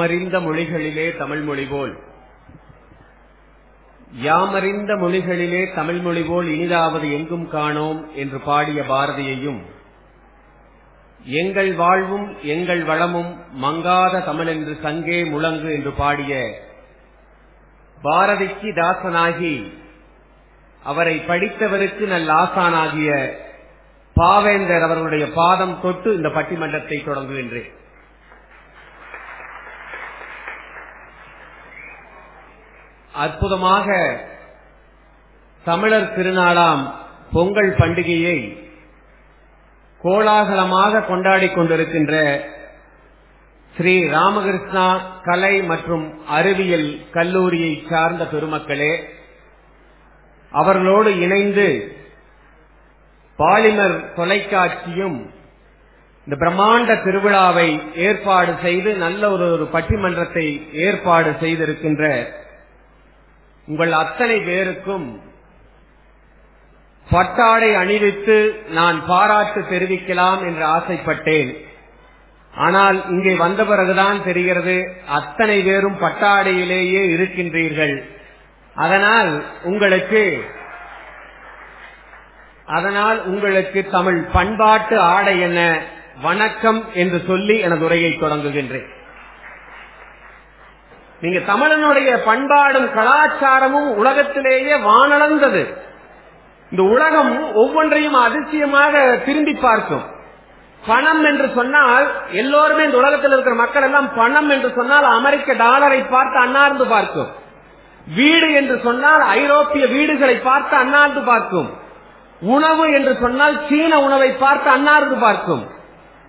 யாமறிந்த மொழிகளிலே தமிழ் மொழி போல். யாமறிந்த மொழிகளிலே தமிழ் மொழி போல் இனிதாவது எங்கும் காணோம் என்று பாடிய பாரதியையும் எங்கள் வாழ்வும் எங்கள் வளமும் மங்காத தமிழ் என்று சங்கே முழங்கு என்று பாடிய பாரதிக்கு தாசனாகி அவரை படித்தவருக்கு நல்ல ஆசானாகிய பாவேந்தர் அவர்களுடைய பாதம் தொட்டு இந்த பட்டிமன்றத்தை தொடங்குகின்றேன். அற்புதமாக தமிழர் திருநாளாம் பொங்கல் பண்டிகையை கோலாகலமாக கொண்டாடிக் கொண்டிருக்கின்ற ஸ்ரீ ராமகிருஷ்ணா கலை மற்றும் அறிவியல் கல்லூரியை சார்ந்த பெருமக்களே அவர்களோடு இணைந்து பாலிமர் தொலைக்காட்சியும் இந்த பிரம்மாண்ட திருவிழாவை ஏற்பாடு செய்து நல்ல ஒரு ஒரு பட்டிமன்றத்தை ஏற்பாடு செய்திருக்கின்ற உங்கள் அத்தனை பேருக்கும் பட்டாடை அணிவித்து நான் பாராட்டு தெரிவிக்கலாம் என்று ஆசைப்பட்டேன். ஆனால் இங்கே வந்த பிறகுதான் தெரிகிறது அத்தனை பேரும் பட்டாடையிலேயே இருக்கின்றீர்கள். அதனால் உங்களுக்கு அதனால் உங்களுக்கு தமிழ் பண்பாட்டு ஆடை என்ன வணக்கம் என்று சொல்லி எனது உரையை தொடங்குகின்றேன். நீங்க தமிழனுடைய பண்பாடும் கலாச்சாரமும் உலகத்திலேயே வானளந்தது. இந்த உலகம் ஒவ்வொன்றையும் அதிசயமாக திரும்பி பார்க்கும். பணம் என்று சொன்னால் எல்லோருமே இந்த உலகத்தில் இருக்கிற மக்கள் எல்லாம் பணம் என்று சொன்னால் அமெரிக்க டாலரை பார்த்து அன்னார்ந்து பார்க்கும். வீடு என்று சொன்னால் ஐரோப்பிய வீடுகளை பார்த்து அன்னார்ந்து பார்க்கும். உணவு என்று சொன்னால் சீன உணவை பார்த்து அன்னார்ந்து பார்க்கும்.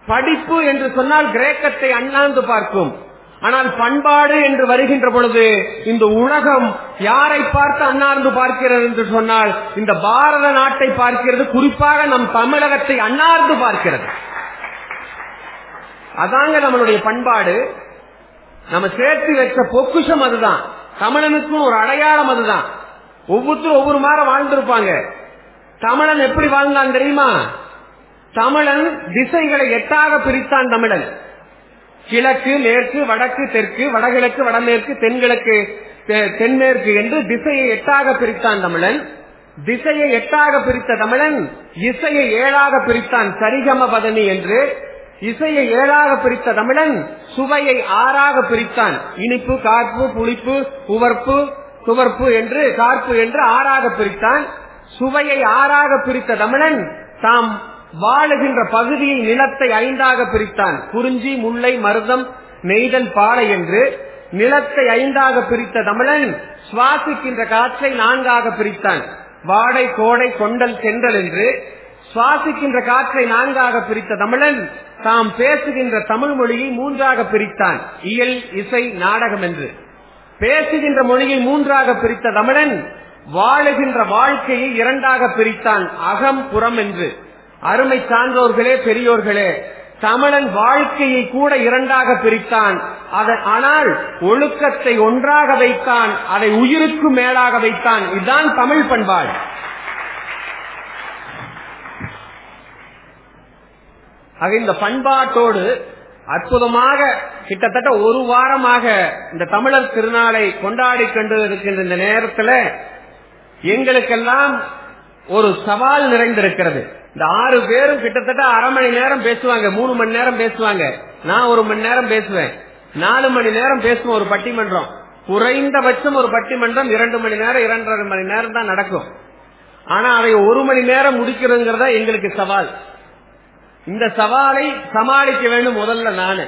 படிப்பு என்று சொன்னால் கிரேக்கத்தை அண்ணாந்து பார்க்கும். ஆனால் பண்பாடு என்று வருகின்ற பொழுது இந்த உலகம் யாரை பார்த்து அன்னார்ந்து பார்க்கிறது என்று சொன்னால் இந்த பாரத நாட்டை பார்க்கிறது குறிப்பாக நம் தமிழகத்தை அன்னார்ந்து பார்க்கிறது. அதாங்க நம்மளுடைய பண்பாடு. நம்ம சேர்த்து வச்ச பொக்குஷம் அதுதான். தமிழனுக்கும் ஒரு அடையாளம் அதுதான். ஒவ்வொருத்தரும் ஒவ்வொரு மாதிரி வாழ்ந்திருப்பாங்க. தமிழன் எப்படி வாழ்ந்தான் தெரியுமா? தமிழன் திசைகளை எட்டாக பிரித்தான் தமிழன். கிழக்கு மேற்கு வடக்கு தெற்கு வடகிழக்கு வடமேற்கு தென்கிழக்கு தென்மேற்கு என்று திசையை எட்டாக பிரித்தான் தமிழன். திசையை எட்டாக பிரித்த தமிழன் இசையை ஏழாக பிரித்தான் சரிகம பதனி என்று. இசையை ஏழாக பிரித்த தமிழன் சுவையை ஆறாக பிரித்தான். இனிப்பு காப்பு புளிப்பு உவர்ப்பு சுவர்ப்பு என்று கார்ப்பு என்று ஆறாக பிரித்தான். சுவையை ஆறாக பிரித்த தமிழன் தாம் வாழுகின்ற பகுதியை நிலத்தை ஐந்தாக பிரித்தான். குறிஞ்சி முல்லை மருதம் நெய்தல் பாறை என்று நிலத்தை ஐந்தாக பிரித்த தமிழன் சுவாசிக்கின்ற காற்றை நான்காக பிரித்தான். வாடை கோடை கொண்டல் சென்றல் என்று சுவாசிக்கின்ற காற்றை நான்காக பிரித்த தமிழன் தாம் பேசுகின்ற தமிழ் மொழியை மூன்றாக பிரித்தான். இயல் இசை நாடகம் என்று. பேசுகின்ற மொழியை மூன்றாக பிரித்த தமிழன் வாழுகின்ற வாழ்க்கையை இரண்டாக பிரித்தான். அகம் புறம் என்று. அருமை சான்றோர்களே பெரியோர்களே தமிழன் வாழ்க்கையை கூட இரண்டாக பிரித்தான். ஆனால் ஒழுக்கத்தை ஒன்றாக வைத்தான் அதை உயிருக்கு மேலாக வைத்தான். இதுதான் தமிழ் பண்பாடு. ஆக இந்த பண்பாட்டோடு அற்புதமாக கிட்டத்தட்ட ஒரு வாரமாக இந்த தமிழர் திருநாளை கொண்டாடி கொண்டு இருக்கின்ற இந்த நேரத்தில் எங்களுக்கெல்லாம் ஒரு சவால் நிறைந்திருக்கிறது. இந்த ஆறு பேரும் கிட்டத்தட்ட அரை மணி நேரம் பேசுவாங்க மூணு மணி நேரம் பேசுவாங்க. நான் ஒரு மணி நேரம் பேசுவேன். நாலு மணி நேரம் பேசுவோம் ஒரு பட்டிமன்றம். குறைந்தபட்சம் ஒரு பட்டிமன்றம் இரண்டு மணி நேரம் இரண்டரை மணி நேரம் தான் நடக்கும். ஆனா அதை ஒரு மணி நேரம் முடிக்கிறதுங்கிறதா எங்களுக்கு சவால். இந்த சவாலை சமாளிக்க வேண்டும் முதல்ல நானு.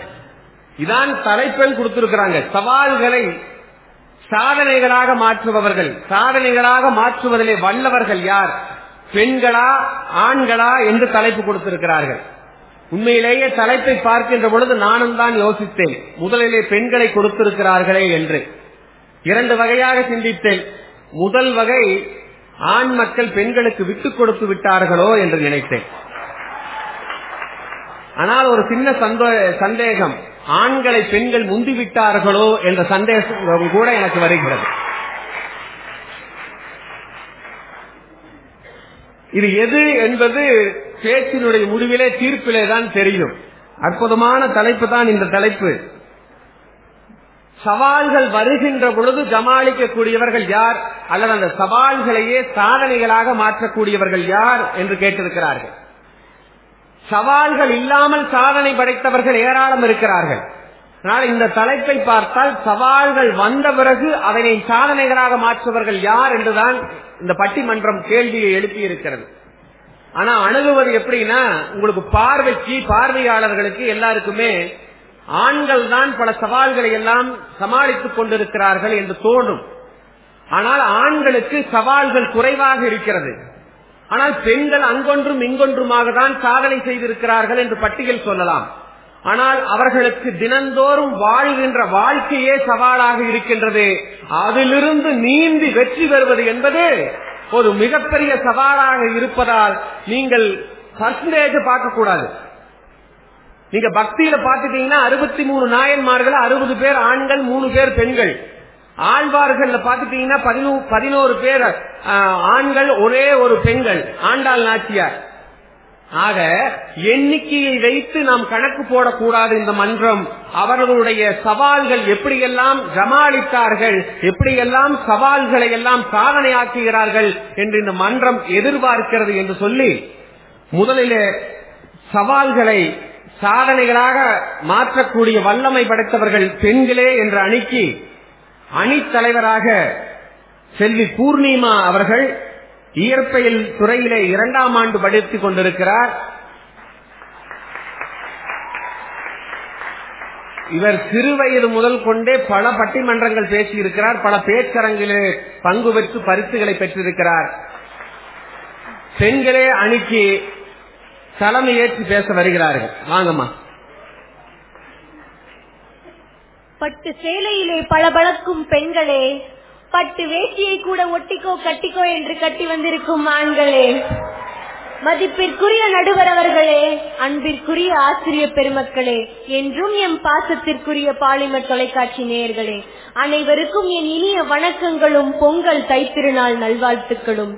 இதான் தலைப்பெண் கொடுத்திருக்கிறாங்க. சவால்களை சாதனைகளாக மாற்றுபவர்கள். சாதனைகளாக மாற்றுவதிலே வல்லவர்கள் யார்? பெண்களா ஆண்களா என்று தலைப்பு கொடுத்திருக்கிறார்கள். உண்மையிலேயே தலைப்பை பார்க்கின்ற பொழுது நானும் தான் யோசித்தேன். முதலிலே பெண்களை கொடுத்திருக்கிறார்களே என்று. இரண்டு வகையாக சிந்தித்தேன். முதல் வகை ஆண் மக்கள் பெண்களுக்கு விட்டு கொடுத்து விட்டார்களோ என்று நினைத்தேன். ஆனால் ஒரு சின்ன சந்தேகம் ஆண்களை பெண்கள் முந்திவிட்டார்களோ என்ற சந்தேகம் கூட எனக்கு வருகிறது. இது எது என்பது பேச்சினுடைய முடிவிலே தீர்ப்பிலே தான் தெரியும். அற்புதமான தலைப்பு தான் இந்த தலைப்பு. சவால்கள் வருகின்ற பொழுது ஜமாளிக்கக்கூடியவர்கள் யார்? அல்லது அந்த சவால்களையே சாதனைகளாக மாற்றக்கூடியவர்கள் யார் என்று கேட்டிருக்கிறார்கள். சவால்கள் இல்லாமல் சாதனை படைத்தவர்கள் ஏராளம் இருக்கிறார்கள். ஆனால் இந்த தலைப்பை பார்த்தால் சவால்கள் வந்த பிறகு அதனை சாதனைகளாக மாற்றுவர்கள் யார் என்றுதான் இந்த பட்டிமன்றம் கேள்வியை எழுப்பியிருக்கிறது. ஆனா அணுகுவது எப்படின்னா உங்களுக்கு பார்வைக்கு பார்வையாளர்களுக்கு எல்லாருக்குமே ஆண்கள் தான் பல சவால்களை எல்லாம் சமாளித்துக் கொண்டிருக்கிறார்கள் என்று தோன்றும். ஆனால் ஆண்களுக்கு சவால்கள் குறைவாக இருக்கிறது. ஆனால் பெண்கள் அங்கொன்றும் இங்கொன்றுமாக தான் சாதனை செய்திருக்கிறார்கள் என்று பட்டியல் சொல்லலாம். ஆனால் அவர்களுக்கு தினந்தோறும் வாழ்கின்ற வாழ்க்கையே சவாலாக இருக்கின்றது. அதிலிருந்து நீந்தி வெற்றி பெறுவது என்பது ஒரு மிகப்பெரிய சவாலாக இருப்பதால் நீங்கள் பர்சன்டேஜ் பார்க்க கூடாது நீங்க பக்தியில பாத்துட்டீங்கன்னா அறுபத்தி மூணு நாயன்மார்கள் அறுபது பேர் ஆண்கள் மூணு பேர் பெண்கள். ஆழ்வார்கள் பாத்துட்டீங்கன்னா பதினோரு பேர் ஆண்கள் ஒரே ஒரு பெண்கள் ஆண்டாள் நாச்சியார். ஆக எண்ணிக்கையை வைத்து நாம் கணக்கு போடக்கூடாது இந்த மன்றம். அவர்களுடைய சவால்கள் எப்படியெல்லாம் ஜமாளித்தார்கள் எப்படியெல்லாம் சவால்களை எல்லாம் சாதனையாக்குகிறார்கள் என்று இந்த மன்றம் எதிர்பார்க்கிறது என்று சொல்லி முதலிலே சவால்களை சாதனைகளாக மாற்றக்கூடிய வல்லமை படைத்தவர்கள் பெண்களே என்ற அணிக்கு அணித்தலைவராக செல்வி பூர்ணிமா அவர்கள் இயற்பியல் துறையிலே இரண்டாம் ஆண்டு படித்துக் கொண்டிருக்கிறார். இவர் சிறுவயது முதல் கொண்டே பல பட்டிமன்றங்கள் பேசியிருக்கிறார். பல பேச்சரங்கிலே பங்கு பெற்று பரிசுகளை பெற்றிருக்கிறார். பெண்களே அணிக்கு தலைமை ஏற்றி பேச வருகிறார்கள். வாங்கம்மா. பட்டு சேலையிலே பளபளக்கும் பெண்களே பட்டு வேட்டியை கூட ஒட்டிக்கோ கட்டிக்கோ என்று கட்டி வந்திருக்கும் ஆண்களே. மதிப்பிற்குரிய நடுவர் அவர்களே அன்பிற்குரிய ஆசிரியர் பெருமக்களே என்றும் எம் பாசத்திற்குரிய பாலிமர் தொலைக்காட்சி நேயர்களே அனைவருக்கும் என் இனிய வணக்கங்களும் பொங்கல் தைத்திருநாள் நல்வாழ்த்துக்களும்.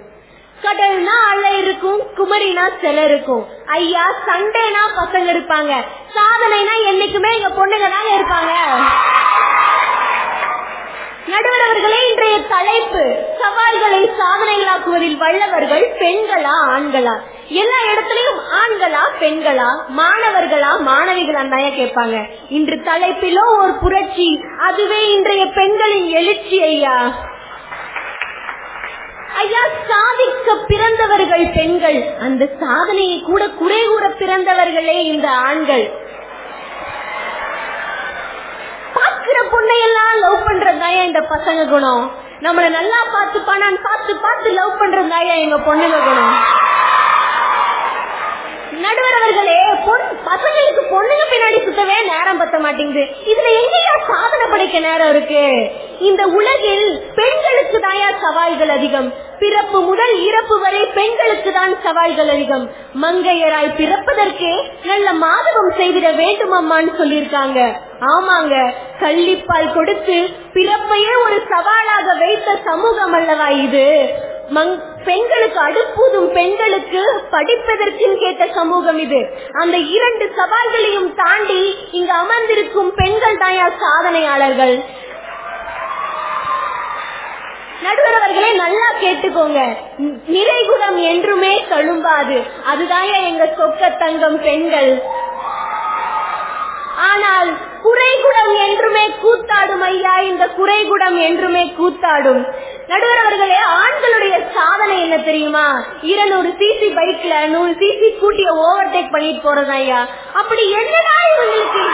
கடல்னா அலை இருக்கும் குமரினா சில இருக்கும். ஐயா சண்டேனா பசங்க இருப்பாங்க. சாதனைனா என்னைக்குமே எங்க பொண்ணுங்க தாங்க இருப்பாங்க. நடுவரவர்களே இன்றைய தலைப்பு சவால்களை சாதனைகளாக்குவதில் வல்லவர்கள் பெண்களா ஆண்களா? எல்லா இடத்துலயும் ஆண்களா பெண்களா? மாணவர்களா மாணவிகளா தான் கேட்பாங்க? இன்று தலைப்பிலோ ஒரு புரட்சி அதுவே இன்றைய பெண்களின் எழுச்சி ஐயா. ஐயா சாதிக்க பிறந்தவர்கள் பெண்கள் அந்த சாதனையை கூட குறை கூற பிறந்தவர்களே இந்த ஆண்கள். இருக்கிற பொண்ணையெல்லாம் லவ் பண்றதாயா இந்த பசங்க குணம்? நம்மள நல்லா பார்த்து பாத்து பார்த்து பார்த்து லவ் பண்றதாயா எங்க பொண்ணுங்க குணம்? நடுவர் அவர்களே பசங்களுக்கு பொண்ணுங்க பின்னாடி சுத்தவே நேரம் பத்த மாட்டேங்குது. இதுல எங்கேயா சாதனை படைக்க நேரம் இருக்கு? இந்த உலகில் பெண்களுக்கு தாயா சவால்கள் அதிகம். பிறப்பு முதல் இறப்பு வரை பெண்களுக்கு தான் சவால்கள் அதிகம். மங்கையராய் பிறப்பதற்கே நல்ல மாதவம் செய்திட வேண்டும் அம்மான்னு சொல்லியிருக்காங்க. ஆமாங்க கள்ளிப்பால் கொடுத்து பிறப்பையே ஒரு சவாலாக வைத்த சமூகம் அல்லவா இது? பெண்களுக்கு அடுப்பூதும் பெண்களுக்கு படிப்பதற்கு கேட்ட சமூகம் இது. அந்த இரண்டு சவால்களையும் தாண்டி இங்கு அமர்ந்திருக்கும் பெண்கள் தாயா சாதனையாளர்கள்? நடுவர் அவர்களே நல்லா கேட்டுக்கோங்க. நிறைகுடம் என்றுமே தழும்பாது. அதுதான் எங்க சொக்க தங்கம் பெண்கள். ஆனால் குறைகுடம் என்றுமே கூத்தாடும் ஐயா இந்த குறைகுடம் என்றுமே கூத்தாடும். நடுவர் அவர்களே ஆண்களுடைய சாதனை என்ன தெரியுமா? இருநூறு சிசி பைக்ல நூறு சிசி ஸ்கூட்டிய ஓவர்டேக் பண்ணிட்டு போறது ஐயா. அப்படி என்னதான் இவங்களுக்கு?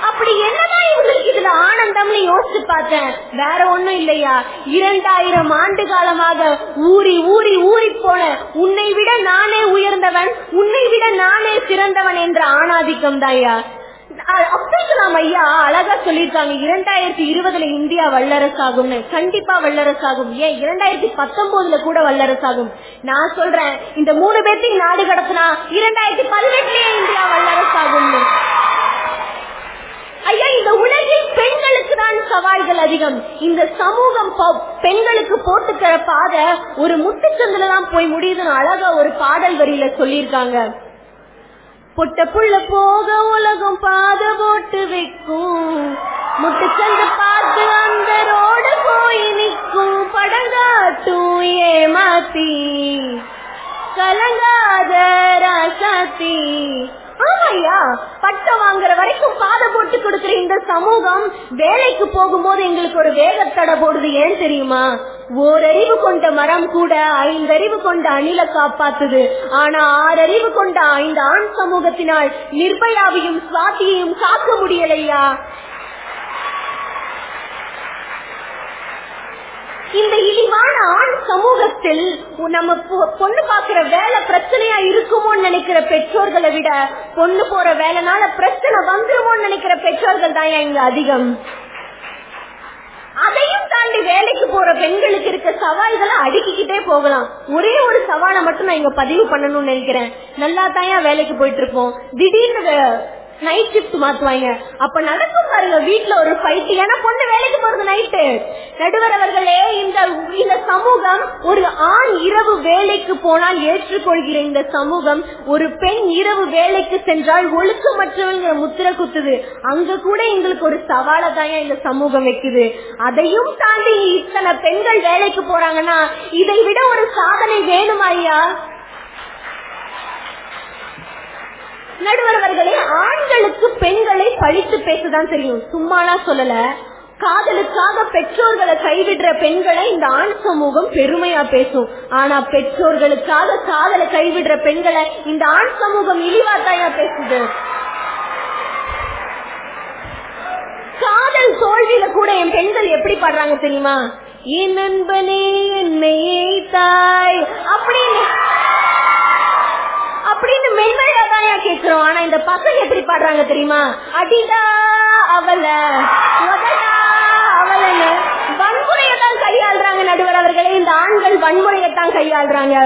அப்படி என்னதான் இவங்களுக்கு? இதுல ஆனந்தம்னு யோசிச்சு பார்த்தேன். வேற ஒண்ணும் இல்லையா? இரண்டாயிரம் ஆண்டு காலமாக ஊறி ஊறி ஊறி போன உன்னை விட நானே உயர்ந்தவன் உன்னை விட நானே சிறந்தவன் என்ற ஆணாதிக்கம் தாயா அப்துல் கலாம் ஐயா. அழகா சொல்லிருக்காங்க இரண்டாயிரத்தி இருபதுல இந்தியா வல்லரசாகும்னு. கண்டிப்பா வல்லரசாகும். ஏன்? இரண்டாயிரத்தி பத்தொன்பதுல கூட வல்லரசாகும். நான் சொல்றேன் இந்த மூணு பேர்த்தையும் நாடு கடத்தினா இரண்டாயிரத்தி பதினெட்டுலயே இந்தியா வல்லரசாகும்னு. ஐயா இந்த உலகில் பெண்களுக்கு தான் சவால்கள் அதிகம். இந்த சமூகம் பெண்களுக்கு போட்டுக்கிற பாதை ஒரு முட்டுச்சந்தில தான் போய் முடியுதுன்னு அழகா ஒரு பாடல் வரியில சொல்லியிருக்காங்க. பொட்ட புள்ள போக உலகம் பாத போட்டு வைக்கும் முட்டுச்சந்து பார்த்து அந்த ரோடு போய் நிற்கும். படங்காட்டும் ஏமாத்தி. கலங்காத ராசாத்தி. ஆமாய்யா பட்டம் வாங்குற வரைக்கும் பாதை போட்டு கொடுக்கிற இந்த சமூகம் வேலைக்கு போகும்போது எங்களுக்கு ஒரு வேகத்தடை போடுது. ஏன் தெரியுமா? ஓரறிவு கொண்ட மரம் கூட ஐந்தறிவு கொண்ட அணில காப்பாத்துது. ஆனா ஆறறிவு கொண்ட ஐந்து ஆண் சமூகத்தினால் நிர்பயாவையும் சுவாத்தியையும் காக்க முடியலையா? இந்த இழிவான ஆண் சமூகத்தில் நம்ம பொ- பொண்ணு பாக்குற வேலை பிரச்சனையா இருக்குமோன்னு நினைக்கிற பெற்றோர்களை விட பொண்ணு போற வேலைனால பிரச்சனை வந்துருமோன்னு நினைக்கிற பெற்றோர்கள் தான் இங்க அதிகம். அதையும் தாண்டி வேலைக்கு போற பெண்களுக்கு இருக்க சவால்களை அடுக்கிக்கிட்டே போகலாம். ஒரே ஒரு சவாலை மட்டும் நான் இங்க பதிவு பண்ணணும்னு நினைக்கிறேன். நல்லா தாயா வேலைக்கு போயிட்டு இருப்போம் திடீர்னு நைட் ஷிஃப்ட் மாத்துவாங்க. அப்ப நடக்கும் பாருங்க வீட்டுல ஒரு ஃபைட் ஏன்னா பொண்ணு வேலைக்கு போறது நைட்டு நடுவர் அவர்களே இந்த இந்த சமூகம் ஒரு ஆண் இரவு வேலைக்கு போனால் ஏற்றுக்கொள்கிற இந்த சமூகம் ஒரு பெண் இரவு வேலைக்கு சென்றால் ஒழுக்கமற்றவங்க முத்திர குத்துது. அங்க கூட எங்களுக்கு ஒரு சவாலை தான் இந்த சமூகம் வைக்குது. அதையும் தாண்டி இத்தனை பெண்கள் வேலைக்கு போறாங்கன்னா இதை விட ஒரு சாதனை வேணுமா ஐயா நடுவரவர்களே ஆண்களுக்கு பெண்களை பழித்து பேசதான் தெரியும். சும்மாலாம் சொல்லல. காதலுக்காக பெற்றோர்களை கைவிடுற பெண்களை இந்த ஆண் சமூகம் பெருமையா பேசும். ஆனா பெற்றோர்களுக்காக காதலை கைவிடுற பெண்களை இந்த ஆண் சமூகம் இழிவாத்தாயா பேசுது? காதல் தோல்வியில கூட என் பெண்கள் எப்படி பாடுறாங்க தெரியுமா? என் நண்பனே என்னை தாய் அப்படின்னு அப்படின்னு மென்மையா தான் கேக்குறோம். ஆனா இந்த பசங்க எப்படி பாடுறாங்க தெரியுமா? அடிடா அவல அவலன்னு வன்முறையை தான் கையாளுறாங்க நடுவர் அவர்களே. இந்த ஆண்கள் வன்முறையை தான் கையாளுறாங்க.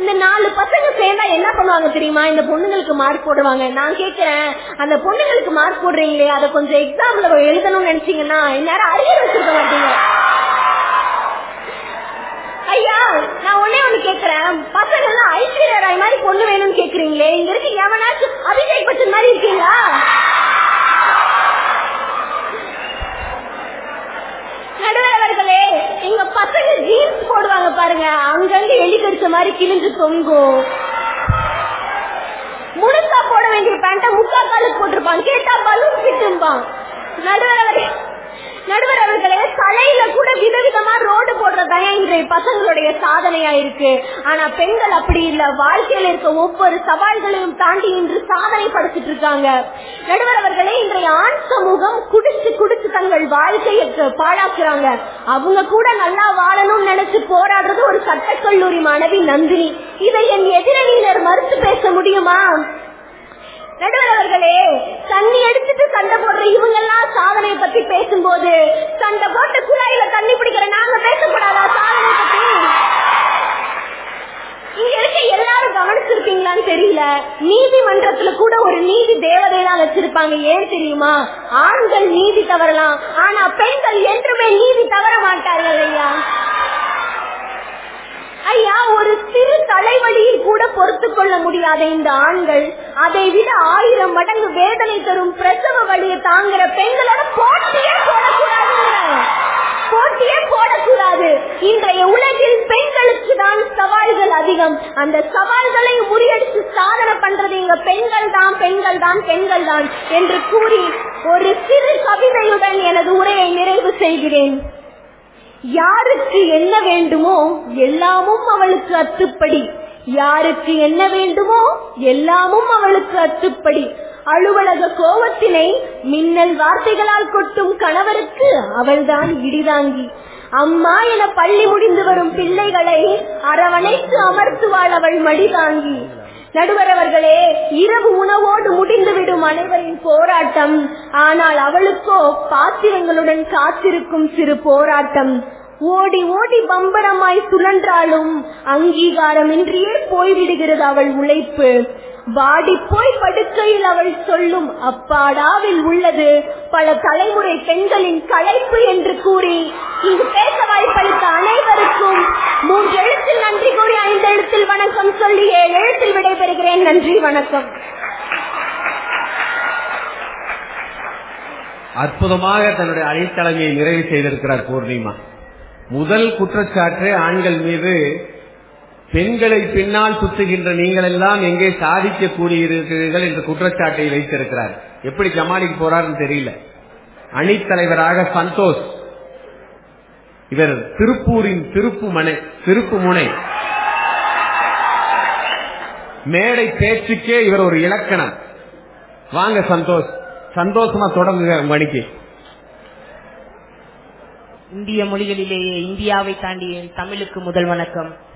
இந்த நாலு பசங்க சேர்ந்தா என்ன பண்ணுவாங்க தெரியுமா? இந்த பொண்ணுங்களுக்கு மார்க் போடுவாங்க. நான் கேக்குறேன் அந்த பொண்ணுங்களுக்கு மார்க் போடுறீங்களே அதை கொஞ்சம் எக்ஸாம்ல எழுதணும்னு நினைச்சீங்கன்னா இந்நேரம் அரியர் வச்சிருக்க மாட்டீங்க. ஐயா நான் ஒன்னே ஒண்ணு கேக்குறேன். பசங்க எல்லாம் ஐஸ்வர்யா ராய் மாதிரி பொண்ணு வேணும்னு கேக்குறீங்களே. இங்க இருக்கு எவனாச்சும் அபிஷேக் பச்சன் மாதிரி இருக்கீங்களா? நடுவரவர்களே எங்க பசங்க ஜீன்ஸ் போடுவாங்க பாருங்க. அங்கங்க எலி கடிச்ச மாதிரி கிழிஞ்சு தொங்கும். முழுசா போட வேண்டிய பேண்ட முக்கா காலுக்கு போட்டிருப்பான். கேட்டா பலூன் பிட்டும்பான் நடுவரவரே நடுவர் அவர்களே தலையில கூட விதவிதமா ரோடு போடுறதாயா இன்றைய பசங்களுடைய சாதனையா இருக்கு ஆனா பெண்கள் அப்படி இல்ல. வாழ்க்கையில இருக்க ஒவ்வொரு சவால்களையும் தாண்டி இன்று சாதனை படுத்திட்டு இருக்காங்க. நடுவர் அவர்களே இன்றைய ஆண் சமூகம் குடிச்சு குடிச்சு தங்கள் வாழ்க்கையை பாழாக்குறாங்க. அவங்க கூட நல்லா வாழணும்னு நினைச்சு போராடுறது ஒரு சட்டக்கல்லூரி மாணவி நந்தினி. இதை என் எதிரணியினர் மறுத்து பேச முடியுமா? நடுவரவர்களே தண்ணி அடிச்சுட்டு சண்டை போடுற இவங்க எல்லாம் சாதனை பத்தி பேசும்போது சண்டை போட்டு குழாயில தண்ணி பிடிக்கிற நாங்க பேசக்கூடாதா சாதனை பத்தி? இங்க இருக்க எல்லாரும் கவனிச்சிருக்கீங்களான்னு தெரியல. நீதிமன்றத்துல கூட ஒரு நீதி தேவதையெல்லாம் வச்சிருப்பாங்க. ஏன் தெரியுமா? ஆண்கள் நீதி தவறலாம். ஆனா பெண்கள் என்றுமே நீதி தவற மாட்டார்கள் ஐயா. ஐயா ஒரு சிறு தலைவலியில் கூட பொறுத்து கொள்ள முடியாத இந்த ஆண்கள் அதை விட ஆயிரம் மடங்கு வேதனை தரும் பிரசவ வழியை தாங்குற பெண்களோட போட்டியே போடக்கூடாது போட்டியே போடக்கூடாது. இன்றைய உலகில் பெண்களுக்கு தான் சவால்கள் அதிகம். அந்த சவால்களை முறியடித்து சாதனை பண்றது இங்க பெண்கள் தான் பெண்கள் தான் பெண்கள் தான் என்று கூறி ஒரு சிறு கவிதையுடன் எனது உரையை நிறைவு செய்கிறேன். யாருக்கு என்ன வேண்டுமோ எல்லாமும் அவளுக்கு அத்துப்படி. யாருக்கு என்ன வேண்டுமோ எல்லாமும் அவளுக்கு அத்துப்படி. அலுவலக கோபத்தினை மின்னல் வார்த்தைகளால் கொட்டும் கணவருக்கு அவள்தான் இடிதாங்கி. அம்மா என பள்ளி முடிந்து வரும் பிள்ளைகளை அரவணைத்து அமர்த்துவாள் அவள் மடிதாங்கி. நடுவர் அவர்களே இரவு உணவோடு முடிந்துவிடும் அனைவரின் போராட்டம். ஆனால் அவளுக்கோ பாத்திரங்களுடன் காத்திருக்கும் சிறு போராட்டம். ஓடி ஓடி பம்பரமாய் சுழன்றாலும் அங்கீகாரமின்றியே போய்விடுகிறது அவள் உழைப்பு. வாடி போய் படுக்கையில் அவள் சொல்லும் அப்பாடாவில் உள்ளது. பல தலைமுறை பெண்களின் களைப்பு என்று கூறி இங்கு பேச வாய்ப்பளித்த அனைவருக்கும் மூன்று எழுத்தில் நன்றி கூறி ஐந்து எழுத்தில் வணக்கம் சொல்லி ஏழு எழுத்தில் விடைபெறுகிறேன். நன்றி வணக்கம். அற்புதமாக தன்னுடைய அணித்தலைமையை நிறைவு செய்திருக்கிறார் பூர்ணிமா. முதல் குற்றச்சாட்டு ஆண்கள் மீது பெண்களை பின்னால் சுத்துகின்ற நீங்கள் எல்லாம் எங்கே சாதிக்க கூடியிருக்கிறீர்கள் என்ற குற்றச்சாட்டை வைத்திருக்கிறார். எப்படி ஜமாலிக்கு போறாருன்னு தெரியல. அணித்தலைவராக சந்தோஷ். இவர் திருப்பூரின் திருப்பு மனை திருப்பு முனை. மேடை பேச்சுக்கே இவர் ஒரு இலக்கணம். வாங்க சந்தோஷ். சந்தோஷமா தொடங்குங்க மணிக்கு. இந்திய மொழிகளிலேயே இந்தியாவை தாண்டி தமிழுக்கு முதல் வணக்கம்.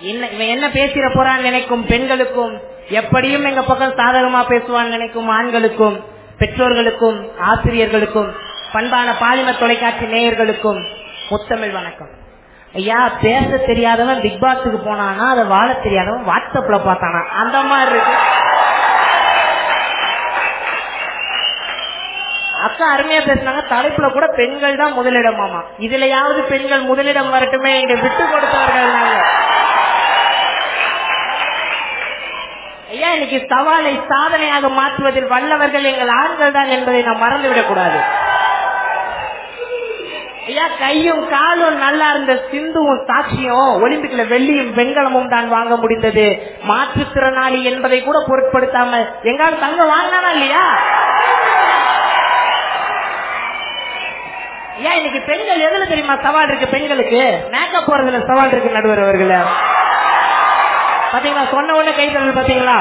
இவன் என்ன பேசிட போறான்னு நினைக்கும்? பெண்களுக்கும். எப்படியும் எங்க பக்கம் சாதகமா பேசுவான்னு நினைக்கும் ஆண்களுக்கும் பெற்றோர்களுக்கும் ஆசிரியர்களுக்கும் பண்பான பாலிமர் தொலைக்காட்சி நேயர்களுக்கும் முத்தமிழ் வணக்கம். ஐயா பேச தெரியாதவன் பிக் பாஸுக்கு போனானா அதை வாழ தெரியாதவன் வாட்ஸ்அப்ல பார்த்தானா? அந்த மாதிரி இருக்கு. அக்கா அருமையா பேசினாங்க தலைப்புல கூட பெண்கள் தான் முதலிடமாமா இதுலயாவது பெண்கள் முதலிடம் வரட்டுமே எங்க விட்டு கொடுத்தவர்கள் நாங்க. ஐயா இன்னைக்கு சவாலை சாதனையாக மாற்றுவதில் வல்லவர்கள் எங்கள் ஆண்கள் தான் என்பதை நாம் மறந்துவிடக் கூடாது. ஐயா கையும் காலும் நல்லா இருந்த சிந்துவும் சாட்சியும் ஒலிம்பிக்ல வெள்ளியும் வெண்கலமும் தான் வாங்க முடிந்தது. மாற்றுத்திறனாளி என்பதை கூட பொருட்படுத்தாம எங்காவது தங்க வாங்கினானா இல்லையா? ஏன் இன்னைக்கு பெண்கள் எதுல தெரியுமா சவால் இருக்கு பெண்களுக்கு? மேக்கப் போறதுல சவால் இருக்கு நடுவர் அவர்கள. பாத்தீங்களா? சொன்ன உடனே கை தரல் பாத்தீங்களா?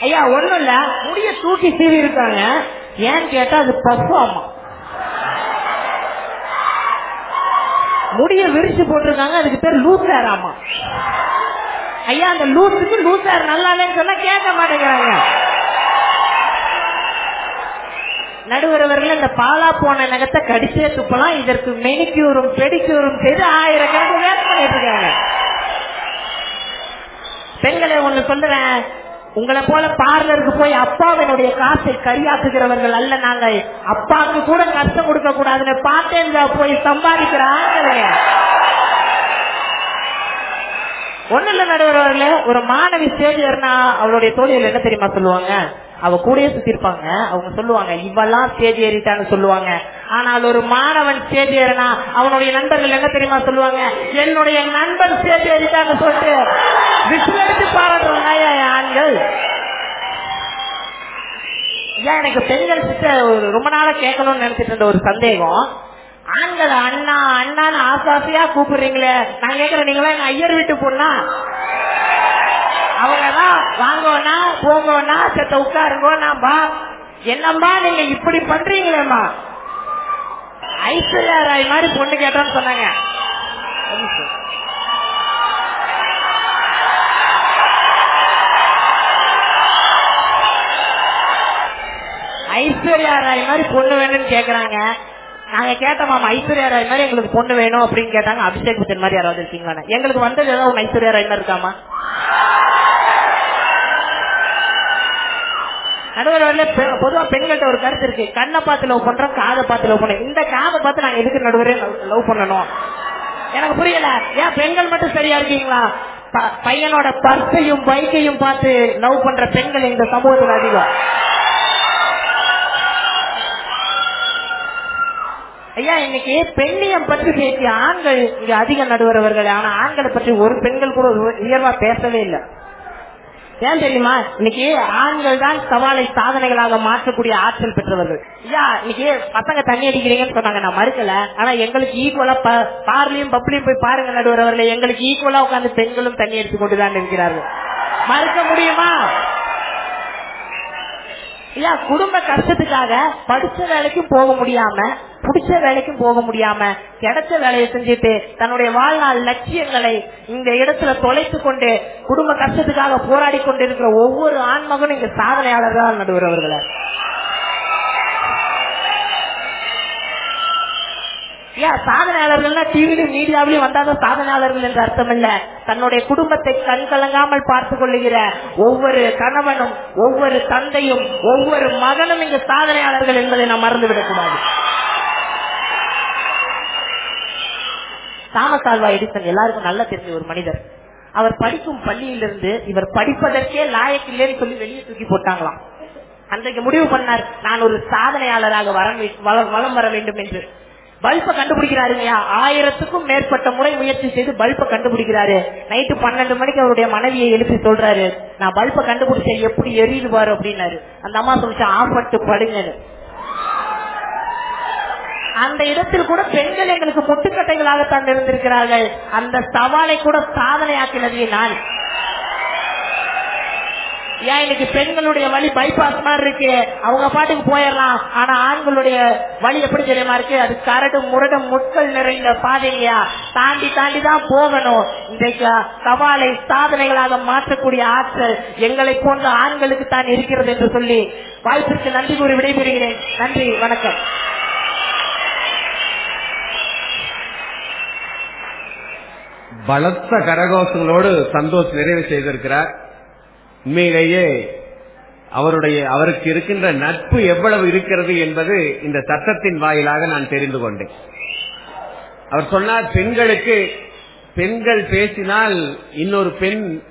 ஐயா ஒண்ணும் இல்ல. முடிய தூக்கி சீவி இருக்காங்க. ஏன்னு கேட்டா அது பசு ஆமா முடிய விரிச்சு போட்டிருக்காங்க. அதுக்கு பேர் லூஸ் ஹேர் ஆமா. ஐயா அந்த லூஸுக்கு லூஸ் ஹேர் நல்லா சொன்னா கேட்க மாட்டேங்கிறாங்க. நடுவரவர்கள் இந்த பாலா போன நகத்தை கடிச்சே துப்பலாம். இதற்கு மெனிக்யூரும் பெடிக்யூரும் செய்து ஆயிரக்கணக்கு வேலை பண்ணிட்டு இருக்காங்க. பெண்களை ஒண்ணு சொல்றேன் உங்களை போல பார்லருக்கு போய் அப்பாவினுடைய காசை கரியாக்குகிறவர்கள் அல்ல நாங்க அப்பாவுக்கு கூட கஷ்டம் கொடுக்க கூடாதுன்னு பார்த்தேன் போய் சம்பாதிக்கிற ஆண்களுங்க ஒண்ணு இல்ல நடுவர்களே ஒரு மாணவி ஸ்டேஜர்னா அவளுடைய தோழிகள் என்ன தெரியுமா சொல்லுவாங்க? அவ கூடயே சுத்தி இருப்பாங்க. அவங்க சொல்லுவாங்க இவெல்லாம் ஸ்டேஜ் ஏறிட்டான்னு சொல்லுவாங்க. ஆனால் ஒரு மாணவன் ஸ்டேஜ் ஏறினா அவனுடைய நண்பர்கள் என்ன தெரியுமா சொல்லுவாங்க? என்னுடைய நண்பன் ஸ்டேஜ் ஏறிட்டான்னு சொல்லிட்டு விசில் எடுத்து பாராட்டுறாங்க ஆண்கள். ஏன் எனக்கு பெண்கள் கிட்ட ஒரு ரொம்ப நாளா கேட்கணும்னு நினைச்சிட்டு இருந்த ஒரு சந்தேகம். ஆண்கள் அண்ணா அண்ணான்னு ஆசாசியா கூப்பிடுறீங்களே. நான் கேக்குறேன் நீங்களா எங்க ஐயர் வீட்டு பொண்ணா அவங்கதான் வாங்கோனா போங்கோனா செத்த உட்காருங்கோனாம்பா என்னம்மா நீங்க இப்படி பண்றீங்களேம்மா? ஐஸ்வர்யா ராய் மாதிரி பொண்ணு கேட்டான்னு சொன்னாங்க. ஐஸ்வர்யா ராய் மாதிரி பொண்ணு வேணும்னு கேக்குறாங்க. நாங்க கேட்டோம் ஐஸ்வர்யா ராய் மாதிரி எங்களுக்கு பொண்ணு வேணும் அப்படின்னு கேட்டாங்க. அபிஷேக் பச்சன் மாதிரி யாராவது இருக்கீங்களா? எங்களுக்கு வந்தது ஏதாவது ஐஸ்வர்யா ராய் மாதிரி இருக்காமா நடுவர் பொதுவா பெண்கள்ட்ட ஒரு கருத்து இருக்கு. கண்ணை பார்த்து லவ் பண்றோம் காதை பார்த்து லவ் பண்ணோம் இந்த காதை பார்த்து நாங்க எதுக்கு நடுவரே லவ் பண்ணணும்? எனக்கு புரியல. ஏன் பெண்கள் மட்டும் சரியா இருக்கீங்களா? ப- பையனோட பர்ஸையும் பைக்கையும் பார்த்து லவ் பண்ற பெண்கள் இந்த சமூகத்தில் அதிகம். ஐயா இன்னைக்கு பெண்ணியம் பற்றி பேசிய ஆண்கள் இங்க அதிக நடுவரவர்கள். ஆனா ஆண்களை பற்றி ஒரு பெண்கள் கூட உயர்வா பேசவே இல்லை. ஏன் தெரியுமா? இன்னைக்கு ஆண்கள் தான் சவாலை சாதனைகளாக மாற்றக்கூடிய ஆற்றல் பெற்றவர்கள். ஐயா இன்னைக்கு பசங்க தண்ணி அடிக்கிறீங்கன்னு சொன்னாங்க. நான் மறுக்கல. ஆனா எங்களுக்கு ஈக்குவலா பார்லையும் பப்ளியும் போய் பாருங்க நடுவரவர்களே. எங்களுக்கு ஈக்குவலா உட்காந்து பெண்களும் தண்ணி அடித்து கொண்டுதான் இருக்கிறார்கள் மறுக்க முடியுமா? இல்ல குடும்ப கஷ்டத்துக்காக படிச்ச வேலைக்கும் போக முடியாம பிடிச்ச வேலைக்கும் போக முடியாம கிடைச்ச வேலையை செஞ்சுட்டு தன்னுடைய வாழ்நாள் லட்சியங்களை இந்த இடத்துல தொலைத்து கொண்டு குடும்ப கஷ்டத்துக்காக போராடி கொண்டிருக்கிற ஒவ்வொரு ஆண்மகனும் இங்க சாதனையாளர் தான் நடுவர் அவர்களை. ஏன் சாதனையாளர்கள்னா டிவிலையும் மீடியாவிலையும் வந்தாதான் சாதனையாளர்கள் என்று அர்த்தம் இல்ல தன்னுடைய குடும்பத்தை கண்கலங்காமல் பார்த்து கொள்ளுகிற ஒவ்வொரு கணவனும் ஒவ்வொரு தந்தையும் ஒவ்வொரு மகனும் இங்கு சாதனையாளர்கள் என்பதை நாம் மறந்துவிடக் கூடாது தாமஸ் ஆல்வா எடிசன் எல்லாருக்கும் நல்லா தெரிஞ்ச ஒரு மனிதர். அவர் படிக்கும் பள்ளியிலிருந்து இவர் படிப்பதற்கே லாயக்கில்லைன்னு சொல்லி வெளியே தூக்கி போட்டாங்களாம். அன்றைக்கு முடிவு பண்ணார் நான் ஒரு சாதனையாளராக வர வளம் வலம் வர வேண்டும் என்று. பல்ப கண்டுபிடிக்கிறாருங்கய்யா ஆயிரத்துக்கும் மேற்பட்ட முறை முயற்சி செய்து பல்ப கண்டுபிடிக்கிறாரு. நைட்டு பன்னெண்டு மணிக்கு அவருடைய மனைவியை எழுப்பி சொல்றாரு நான் பல்ப கண்டுபிடிச்ச எப்படி எரியுது பாரு அப்படின்னாரு. அந்த அம்மா சொல்லிச்சு ஆப்பட்டு பண்ணிட்டு படுங்கன்னு. அந்த இடத்தில் கூட பெண்கள் எங்களுக்கு முட்டுக்கட்டைகளாகத்தான் இருந்திருக்கிறார்கள். அந்த சவாலை கூட சாதனையாக்கினது நான். ஏன் இன்னைக்கு பெண்களுடைய வழி பைபாஸ் மாதிரி இருக்கு? அவங்க பாட்டுக்கு போயிடலாம். ஆனா ஆண்களுடைய வழி எப்படி தெரியுமா இருக்கு? அது கரடு முரடு முட்கள் நிறைந்த பாதையா? தாண்டி தாண்டி தான் போகணும். இன்றைக்கு சவாலை சாதனைகளாக மாற்றக்கூடிய ஆற்றல் எங்களை போன்ற ஆண்களுக்கு தான் இருக்கிறது என்று சொல்லி வாய்ப்பிற்கு நன்றி கூறி விடைபெறுகிறேன். நன்றி வணக்கம். பலத்த கரகோசங்களோடு சந்தோஷ் நிறைவு செய்திருக்கிறார். உண்மையிலேயே அவருடைய அவருக்கு இருக்கின்ற நட்பு எவ்வளவு இருக்கிறது என்பது இந்த சட்டத்தின் வாயிலாக நான் தெரிந்து கொண்டேன். அவர் சொன்னார் பெண்களுக்கு பெண்கள் பேசினால் இன்னொரு பெண்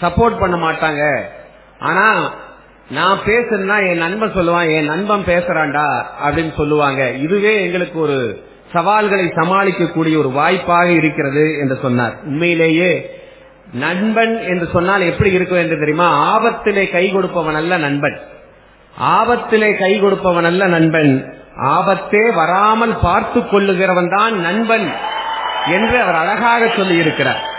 சப்போர்ட் பண்ண மாட்டாங்க. ஆனா நான் பேசுனா என் நண்பன் சொல்லுவான் என் நண்பன் பேசுறான்டா அப்படின்னு சொல்லுவாங்க. இதுவே எங்களுக்கு ஒரு சவால்களை சமாளிக்கக்கூடிய ஒரு வாய்ப்பாக இருக்கிறது என்று சொன்னார். உண்மையிலேயே நண்பன் என்று சொன்னால் எப்படி இருக்கும் என்று தெரியுமா? ஆபத்திலே கை கொடுப்பவன் அல்ல நண்பன். ஆபத்திலே கை கொடுப்பவன் அல்ல நண்பன். ஆபத்தே வராமல் பார்த்து கொள்ளுகிறவன் தான் நண்பன் என்று அவர் அழகாக சொல்லி இருக்கிறார்.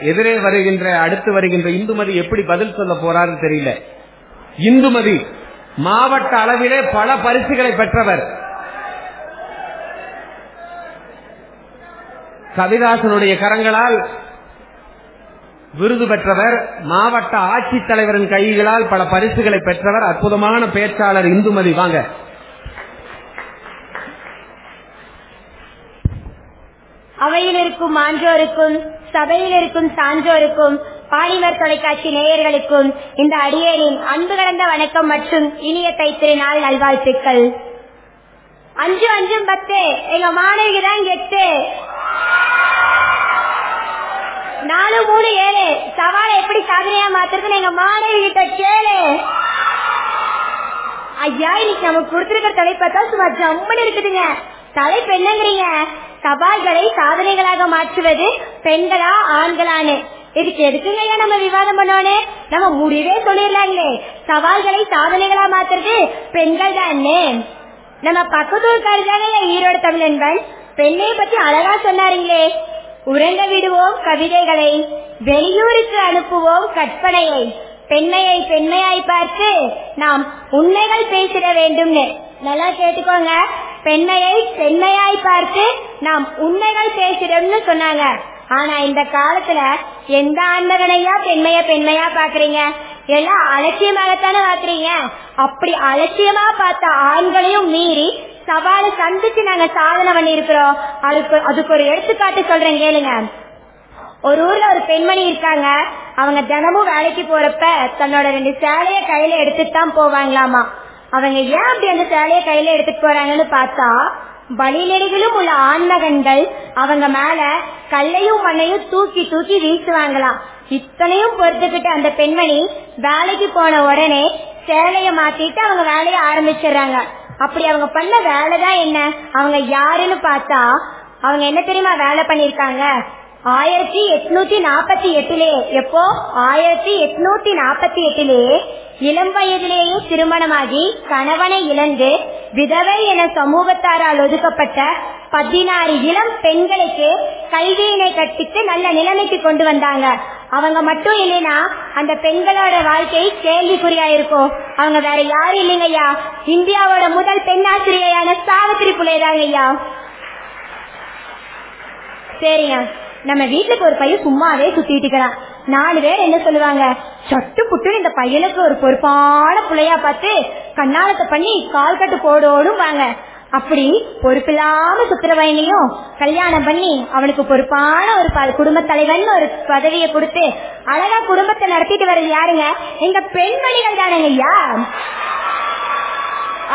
எதிரே வருகின்ற அடுத்து வருகின்ற இந்துமதி எப்படி பதில் சொல்ல போறாருன்னு தெரியல. இந்துமதி மாவட்ட அளவிலே பல பரிசுகளை பெற்றவர். கவிதாசனுடைய கரங்களால் விருது பெற்றவர் மாவட்ட ஆட்சித்தலைவரின் கைகளால் பல பரிசுகளை பெற்றவர் அற்புதமான பேச்சாளர் இந்துமதி. வாங்க. அவையில் இருக்கும் ஆன்றோருக்கும் சபையில் இருக்கும் சான்றோருக்கும் பாலிமர் தொலைக்காட்சி நேயர்களுக்கும் இந்த அடியேனின் அன்பு கலந்த வணக்கம் மற்றும் இனிய தைத்திருநாள் நல்வாழ்த்துக்கள். அஞ்சு அஞ்சும் பத்து. எங்க மாணவிக்கு தான் எட்டு நாலு மூணு ஏழு. சவாலை எப்படி சாதனையா மாத்துறதுன்னு எங்க மாணவி கிட்ட கேளு. ஐயா இன்னைக்கு நமக்கு கொடுத்திருக்கிற தலைப்பா சும்மா ஜம்முன்னு இருக்குதுங்க. தலைப்பு என்னங்கிறீங்க? சவால்களை சாதனைகளாக மாற்றுவது பெண்களா ஆண்களான்னு. இதுக்கு எதுக்குங்க நம்ம விவாதம் பண்ணோன்னு? நம்ம முடிவே சொல்லிடலாங்களே. சவால்களை சாதனைகளா மாத்துறது பெண்கள் தானே நம்ம பக்கத்தூர்காரு தானே ஈரோடு தமிழன்பன்? பெண்ணை பத்தி அழகா சொன்னாருங்களே. உறங்க விடுவோம் கவிதைகளை. வெளியூருக்கு அனுப்புவோம் கற்பனையை. பெண்மையை பெண்மையாய் பார்த்து நாம் உண்மைகள் பேசிட வேண்டும்னு. நல்லா கேட்டுக்கோங்க. பெண்மையை பெண்மையாய் பார்த்து நாம் உண்மைகள் பேசிடும்னு சொன்னாங்க. ஆனா இந்த காலத்துல எந்த ஆண்மகனையா பெண்மைய பெண்மையா பாக்குறீங்க எல்லாம் அலட்சியமாகத்தானே பாக்குறீங்க அப்படி அலட்சியமா பார்த்த ஆண்களையும் மீறி சவாலை சந்திச்சு நாங்க சாதனை பண்ணி இருக்கிறோம் அதுக்கு அதுக்கு ஒரு எடுத்துக்காட்டு சொல்றேன் கேளுங்க. ஒரு ஊர்ல ஒரு பெண்மணி இருக்காங்க. அவங்க தினமும் வேலைக்கு போறப்ப தன்னோட ரெண்டு சேலைய கையில எடுத்துட்டு தான் போவாங்களாமா? அவங்க ஏன் அப்படி அந்த சேலைய கையில எடுத்துட்டு போறாங்கன்னு பார்த்தா வழிநெடுகிலும் உள்ள ஆண்மகன்கள் அவங்க மேல கல்லையும் மண்ணையும் தூக்கி தூக்கி வீசுவாங்களாம் இத்தனையும் பொறுத்துக்கிட்டு அந்த பெண்மணி வேலைக்கு போன உடனே சேலைய மாத்திட்டு அவங்க வேலைய ஆரம்பிச்சிடுறாங்க. அப்படி அவங்க பண்ண வேலைதான் என்ன? அவங்க யாருன்னு பார்த்தா அவங்க என்ன தெரியுமா வேலை பண்ணிருக்காங்க ஆயிரத்தி எட்நூத்தி நாற்பத்தி எட்டுலே எப்போ? ஆயிரத்தி எட்நூத்தி நாற்பத்தி எட்டுலே இளம் வயதிலேயே திருமணமாகி கணவனை இழந்து விதவை என சமூகத்தாரால் ஒதுக்கப்பட்ட பதினாறு இளம் பெண்களுக்கு கல்வியினை கற்பித்து நல்ல நிலைமைக்கு கொண்டு வந்தாங்க. அவங்க மட்டும் இல்லைன்னா அந்த பெண்களோட வாழ்க்கை கேள்விக்குறியா இருக்கும் அவங்க வேற யாரும் இல்லைங்கய்யா இந்தியாவோட முதல் பெண்ணாசிரியையான சாவித்திரி புள்ளைதாங்க ஐயா. சரிங்க. நம்ம வீட்டுக்கு ஒரு பையன் சும்மாவே சுத்திட்டு இருக்கிறான். நாலு பேர் என்ன சொல்லுவாங்க? சட்டு புட்டு இந்த பையனுக்கு ஒரு பொறுப்பான பிள்ளையா பார்த்து கண்ணாலத்தை பண்ணி கால் கட்டு போடோடும் வாங்க. அப்படி பொறுப்பில்லாம சுத்திரவயனையும் கல்யாணம் பண்ணி அவனுக்கு பொறுப்பான ஒரு ப- குடும்ப தலைவன் ஒரு பதவியை கொடுத்து அழகா குடும்பத்தை நடத்திட்டு வர்றது யாருங்க? எங்க பெண்மணிகள் தானங்க ஐயா.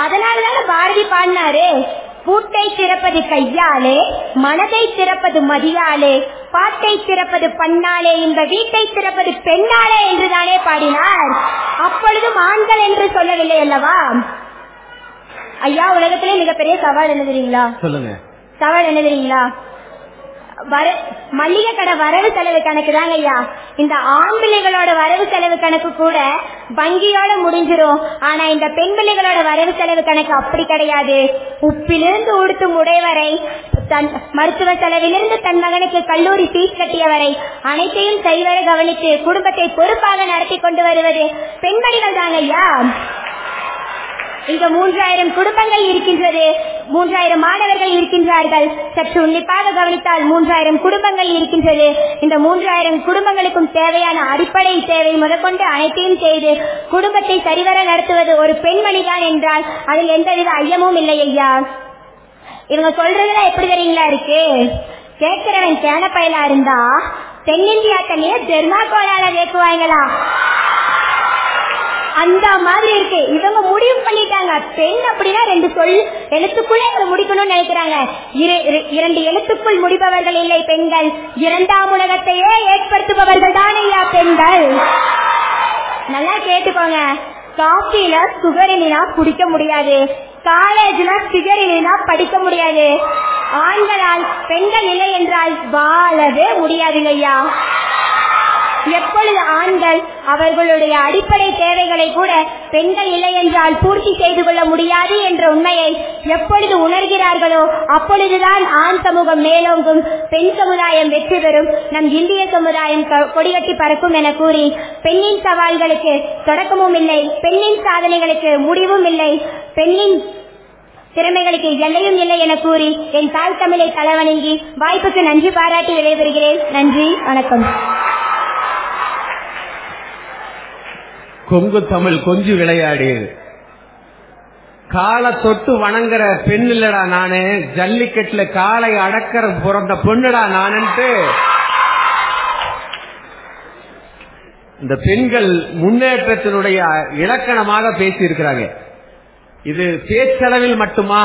அதனாலதான பாரதி பாடினாரு. பூட்டை திறப்பது கையாலே மனதை திறப்பது மதியாலே பாட்டை திறப்பது பண்ணாலே இந்த வீட்டை திறப்பது பெண்ணாலே என்றுதானே பாடினார். அப்பொழுதும் ஆண்கள் என்று சொல்லவில்லை அல்லவா? ஐயா உலகத்திலே மிகப்பெரிய சவால் என்ன தெரியுங்களா? சொல்லுங்க. சவால் என்ன தெரியுங்களா? வர மளிகை கடை வரவு செலவு கணக்கு தாங்க ஐயா. இந்த ஆண் பிள்ளைகளோட வரவு செலவு கணக்கு கூட வங்கியோட முடிஞ்சிரும். ஆனா இந்த பெண் பிள்ளைகளோட வரவு செலவு கணக்கு அப்படி கிடையாது. உப்பிலிருந்து உடுத்தும் உடை வரை தன் மருத்துவ செலவிலிருந்து தன் மகனுக்கு கல்லூரி ஃபீஸ் கட்டியவரை அனைத்தையும் சரிவர கவனித்து குடும்பத்தை பொறுப்பாக நடத்தி கொண்டு வருவது பெண்மணிகள் தாங்க ஐயா. இங்கு மூன்றாயிரம் குடும்பங்கள் இருக்கின்றது. மூன்றாயிரம் மாணவர்கள் இருக்கின்றார்கள். சற்று உன்னிப்பாக கவனித்தால் மூன்றாயிரம் குடும்பங்கள் இருக்கின்றது. இந்த மூன்றாயிரம் குடும்பங்களுக்கும் தேவையான அடிப்படை தேவை முதற்கொண்டு அனைத்தையும் செய்து குடும்பத்தை சரிவர நடத்துவது ஒரு பெண்மணிதான் என்றால் அதில் எந்தவித ஐயமும் இல்லை ஐயா. இவங்க சொல்றதுலாம் எப்படி தெரியுங்களா இருக்கு? கேட்கிறவன் கேன பயலா இருந்தா தென்னிந்தியா தண்ணிய தெர்மாக்கோலால வேக்குவாங்களா அந்த மாதிரி இருக்கு. இவங்க முடிவு பண்ணிட்டாங்க. பெண் அப்படின்னா ரெண்டு சொல் எழுத்துக்குள்ளே இவங்க முடிக்கணும்னு நினைக்கிறாங்க. இரண்டு எழுத்துக்குள் முடிப்பவர்கள் இல்லை பெண்கள். இரண்டாம் உலகத்தையே ஏற்படுத்துபவர்கள் தான் ஐயா பெண்கள். நல்லா கேட்டுக்கோங்க. காஃபில சுகர் இல்லைனா குடிக்க முடியாது. காலேஜ்ல சிகர் இல்லைனா படிக்க முடியாது. ஆண்களால் பெண்கள் இல்லை என்றால் வாழவே முடியாதுங்க ஐயா எப்பொழுது ஆண்கள் அவர்களுடைய அடிப்படை தேவைகளை கூட பெண்கள் இல்லை என்றால் பூர்த்தி செய்து கொள்ள முடியாது என்ற உண்மையை எப்பொழுது உணர்கிறார்களோ அப்பொழுதுதான் ஆண் சமூகம் மேலோங்கும் பெண் சமுதாயம் வெற்றி பெறும். நம் இந்திய சமுதாயம் கொடிகட்டி பறக்கும் என கூறி பெண்ணின் சவால்களுக்கு தொடக்கமும் இல்லை பெண்ணின் சாதனைகளுக்கு முடிவும் இல்லை பெண்ணின் திறமைகளுக்கு எல்லையும் இல்லை என கூறி என் தாய் தமிழை தலைவணங்கி வாய்ப்புக்கு நன்றி பாராட்டி விடைபெறுகிறேன். நன்றி வணக்கம். கொங்கு தமிழ் கொஞ்சு விளையாடியது காலை தொட்டு வணங்குற பெண் இல்லடா நானு. ஜல்லிக்கட்டுல காலை அடக்கிற பிறந்த பொண்ணுடா நானுன்ட்டு. இந்த பெண்கள் முன்னேற்றத்தினுடைய இலக்கணமாக பேசி இருக்கிறாங்க இது பேச்சளவில் மட்டுமா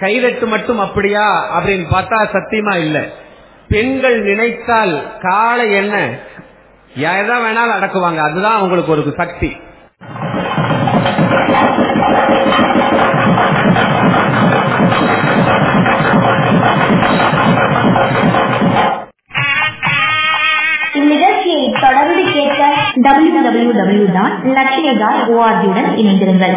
கைதட்டு மட்டும் அப்படியா அப்படின்னு பார்த்தா சத்தியமா இல்ல. பெண்கள் நினைத்தால் காலை என்ன? எதை வேணாலும் அடக்குவாங்க. அதுதான் அவங்களுக்கு ஒரு சக்தி. இந்நிகழ்ச்சியை தொடர்ந்து கேட்க W W W dot Lakshya dot ஓஆர்ஜியுடன் இணைந்திருங்கள்.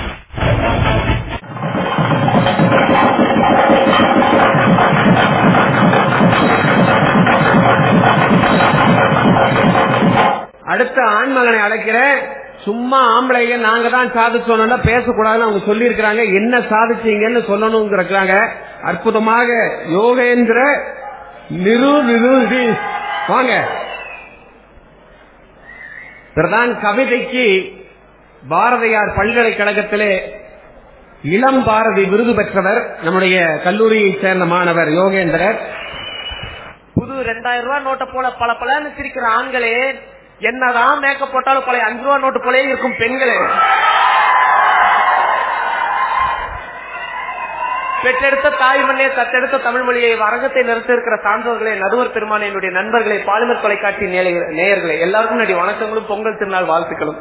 அடுத்த ஆண்மகனை அழைக்கிற சும்மா ஆம்பளைங்க நாங்க தான் சாதிச்சோம்னா பேசக்கூடாதுன்னு அவங்க சொல்லியிருக்கிறாங்க. என்ன சாதிச்சீங்கன்னு சொல்லணுங்கிறாங்க அற்புதமாக யோகேந்திர நிரு வாங்க. பிரதான் கவிதைக்கு பாரதியார் பல்கலைக்கழகத்திலே இளம் பாரதி விருது பெற்றவர் நம்முடைய கல்லூரியைச் சேர்ந்த மாணவர் யோகேந்திரர். புது ரெண்டாயிரம் ரூபாய் நோட்டை போல பல பலன்னு சிரிக்கிற ஆண்களே என்னதான் மேக்கப் போட்டாலும் பழைய அஞ்சு ரூபா நோட்டு போலே இருக்கும் பெண்களே. பெற்றெடுத்த தாய்மண்ணே தத்தெடுத்த தமிழ் மொழியை வரகத்தை நிறுத்த இருக்கிற சான்றோர்களே நடுவர் பெருமானே என்னுடைய நண்பர்களே பாலிமர் தொலைக்காட்சி நேயர்களே எல்லாருக்கும் என்னுடைய வணக்கங்களும் பொங்கல் திருநாள் வாழ்த்துக்களும்.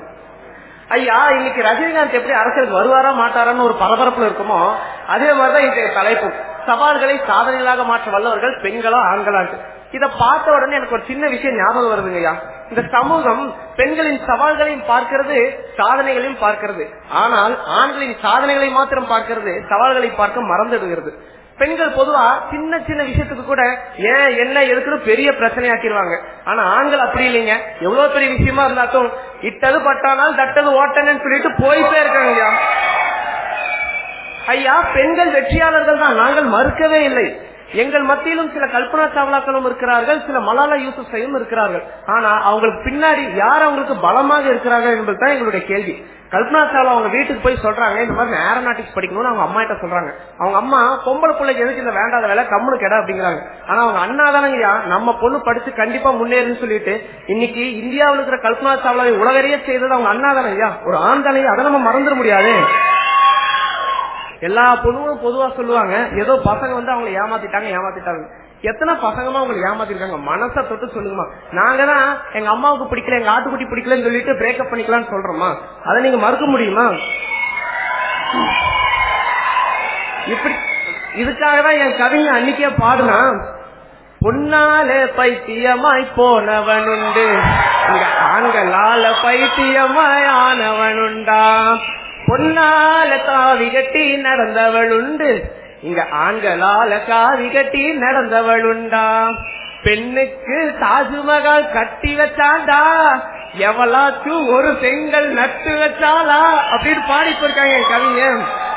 ஐயா இன்னைக்கு ரஜினிகாந்த் எப்படி அரசியலுக்கு வருவாரா மாட்டாரான்னு ஒரு பரபரப்புல இருக்குமோ அதே மாதிரிதான் இன்றைய தலைப்பு சவால்களை சாதனைகளாக மாற்ற வல்லவர்கள் பெண்களோ ஆண்களாட்டு இத பார்த்த உடனே எனக்கு ஒரு சின்ன விஷயம் ஞாபகம் வருதுங்கய்யா. இந்த சமூகம் பெண்களின் சவால்களையும் பார்க்கிறது சாதனைகளையும் பார்க்கிறது. ஆனால் ஆண்களின் சாதனைகளை மாத்திரம் பார்க்கிறது சவால்களை பார்க்க மறந்துடுகிறது. பெண்கள் பொதுவா சின்ன சின்ன விஷயத்துக்கு கூட ஏன் என்ன எதுக்குன்னு பெரிய பிரச்சனையாக்கிடுவாங்க. ஆனா ஆண்கள் அப்படி இல்லைங்க. எவ்வளவு பெரிய விஷயமா இருந்தாலும் இட்டது பட்டானால் தட்டது ஓட்டனன்னு சொல்லிட்டு போயிட்டே இருக்காங்க ஐயா ஐயா பெண்கள் வெற்றியாளர்கள் தான். நாங்கள் மறுக்கவே இல்லை. எங்கள் மத்தியிலும் சில கல்பனா சாவ்லாக்களும் இருக்கிறார்கள் சில மலாலா யூசுஃபையும் இருக்கிறார்கள். ஆனா அவங்களுக்கு பின்னாடி யார் அவங்களுக்கு பலமாக இருக்கிறார்கள் என்பதுதான் எங்களுடைய கேள்வி. கல்பனா சாவ்லா அவங்க வீட்டுக்கு போய் சொல்றாங்க இந்த மாதிரி ஏரோநாட்டிக்ஸ் படிக்கணும்னு அவங்க அம்மா கிட்ட சொல்றாங்க. அவங்க அம்மா பொம்பளை பிள்ளைக்கு எதுக்கு இந்த வேண்டாத வேலை கம்முனு கெட அப்படிங்கிறாங்க. ஆனா அவங்க அண்ணா தானங்கய்யா நம்ம பொண்ணு படிச்சு கண்டிப்பா முன்னேறுன்னு சொல்லிட்டு இன்னைக்கு இந்தியாவில் இருக்கிற கல்பனா சாவ்லாவை உலகறிய செய்தது அவங்க அண்ணா தானங்கய்யா ஒரு ஆண் தானே அதை நம்ம மறந்துட முடியாது. எல்லா பொண்ணுங்களும் பொதுவா சொல்லுவாங்க ஏதோ பசங்க வந்து அவங்களை ஏமாத்திட்டாங்க ஏமாத்திட்டாங்க. எத்தனை பசங்கமா உங்களை ஏமாத்திருக்காங்க? மனசை தொட்டு சொல்லுங்கம்மா. நாங்க தான் எங்க அம்மாவுக்கு பிடிக்கல எங்க ஆட்டுக்குட்டி பிடிக்கலன்னு சொல்லிட்டு பிரேக்கப் பண்ணிக்கலாம்னு சொல்றோமா அதை நீங்க மறுக்க முடியுமா? இப்படி இதுக்காக தான் என் கவிஞர் அன்னைக்கே பாடுனா பொன்னாலே பைத்தியமாய் போனவனுண்டு. இங்க ஆண்களால பைத்தியமாய் ஆனவனுண்டா பொன்னால தாவி கட்டி நடந்தவளுண்டு. இங்க ஆண்களால காவி கட்டி நடந்தவளுண்டா. பெண்ணுக்கு தாஜ்மஹால் கட்டி வச்சாண்டா. எவளாச்சும் ஒரு செங்கல் நட்டு வச்சாலா அப்படின்னு பாடி போயிருக்காங்க என் கவிஞர்.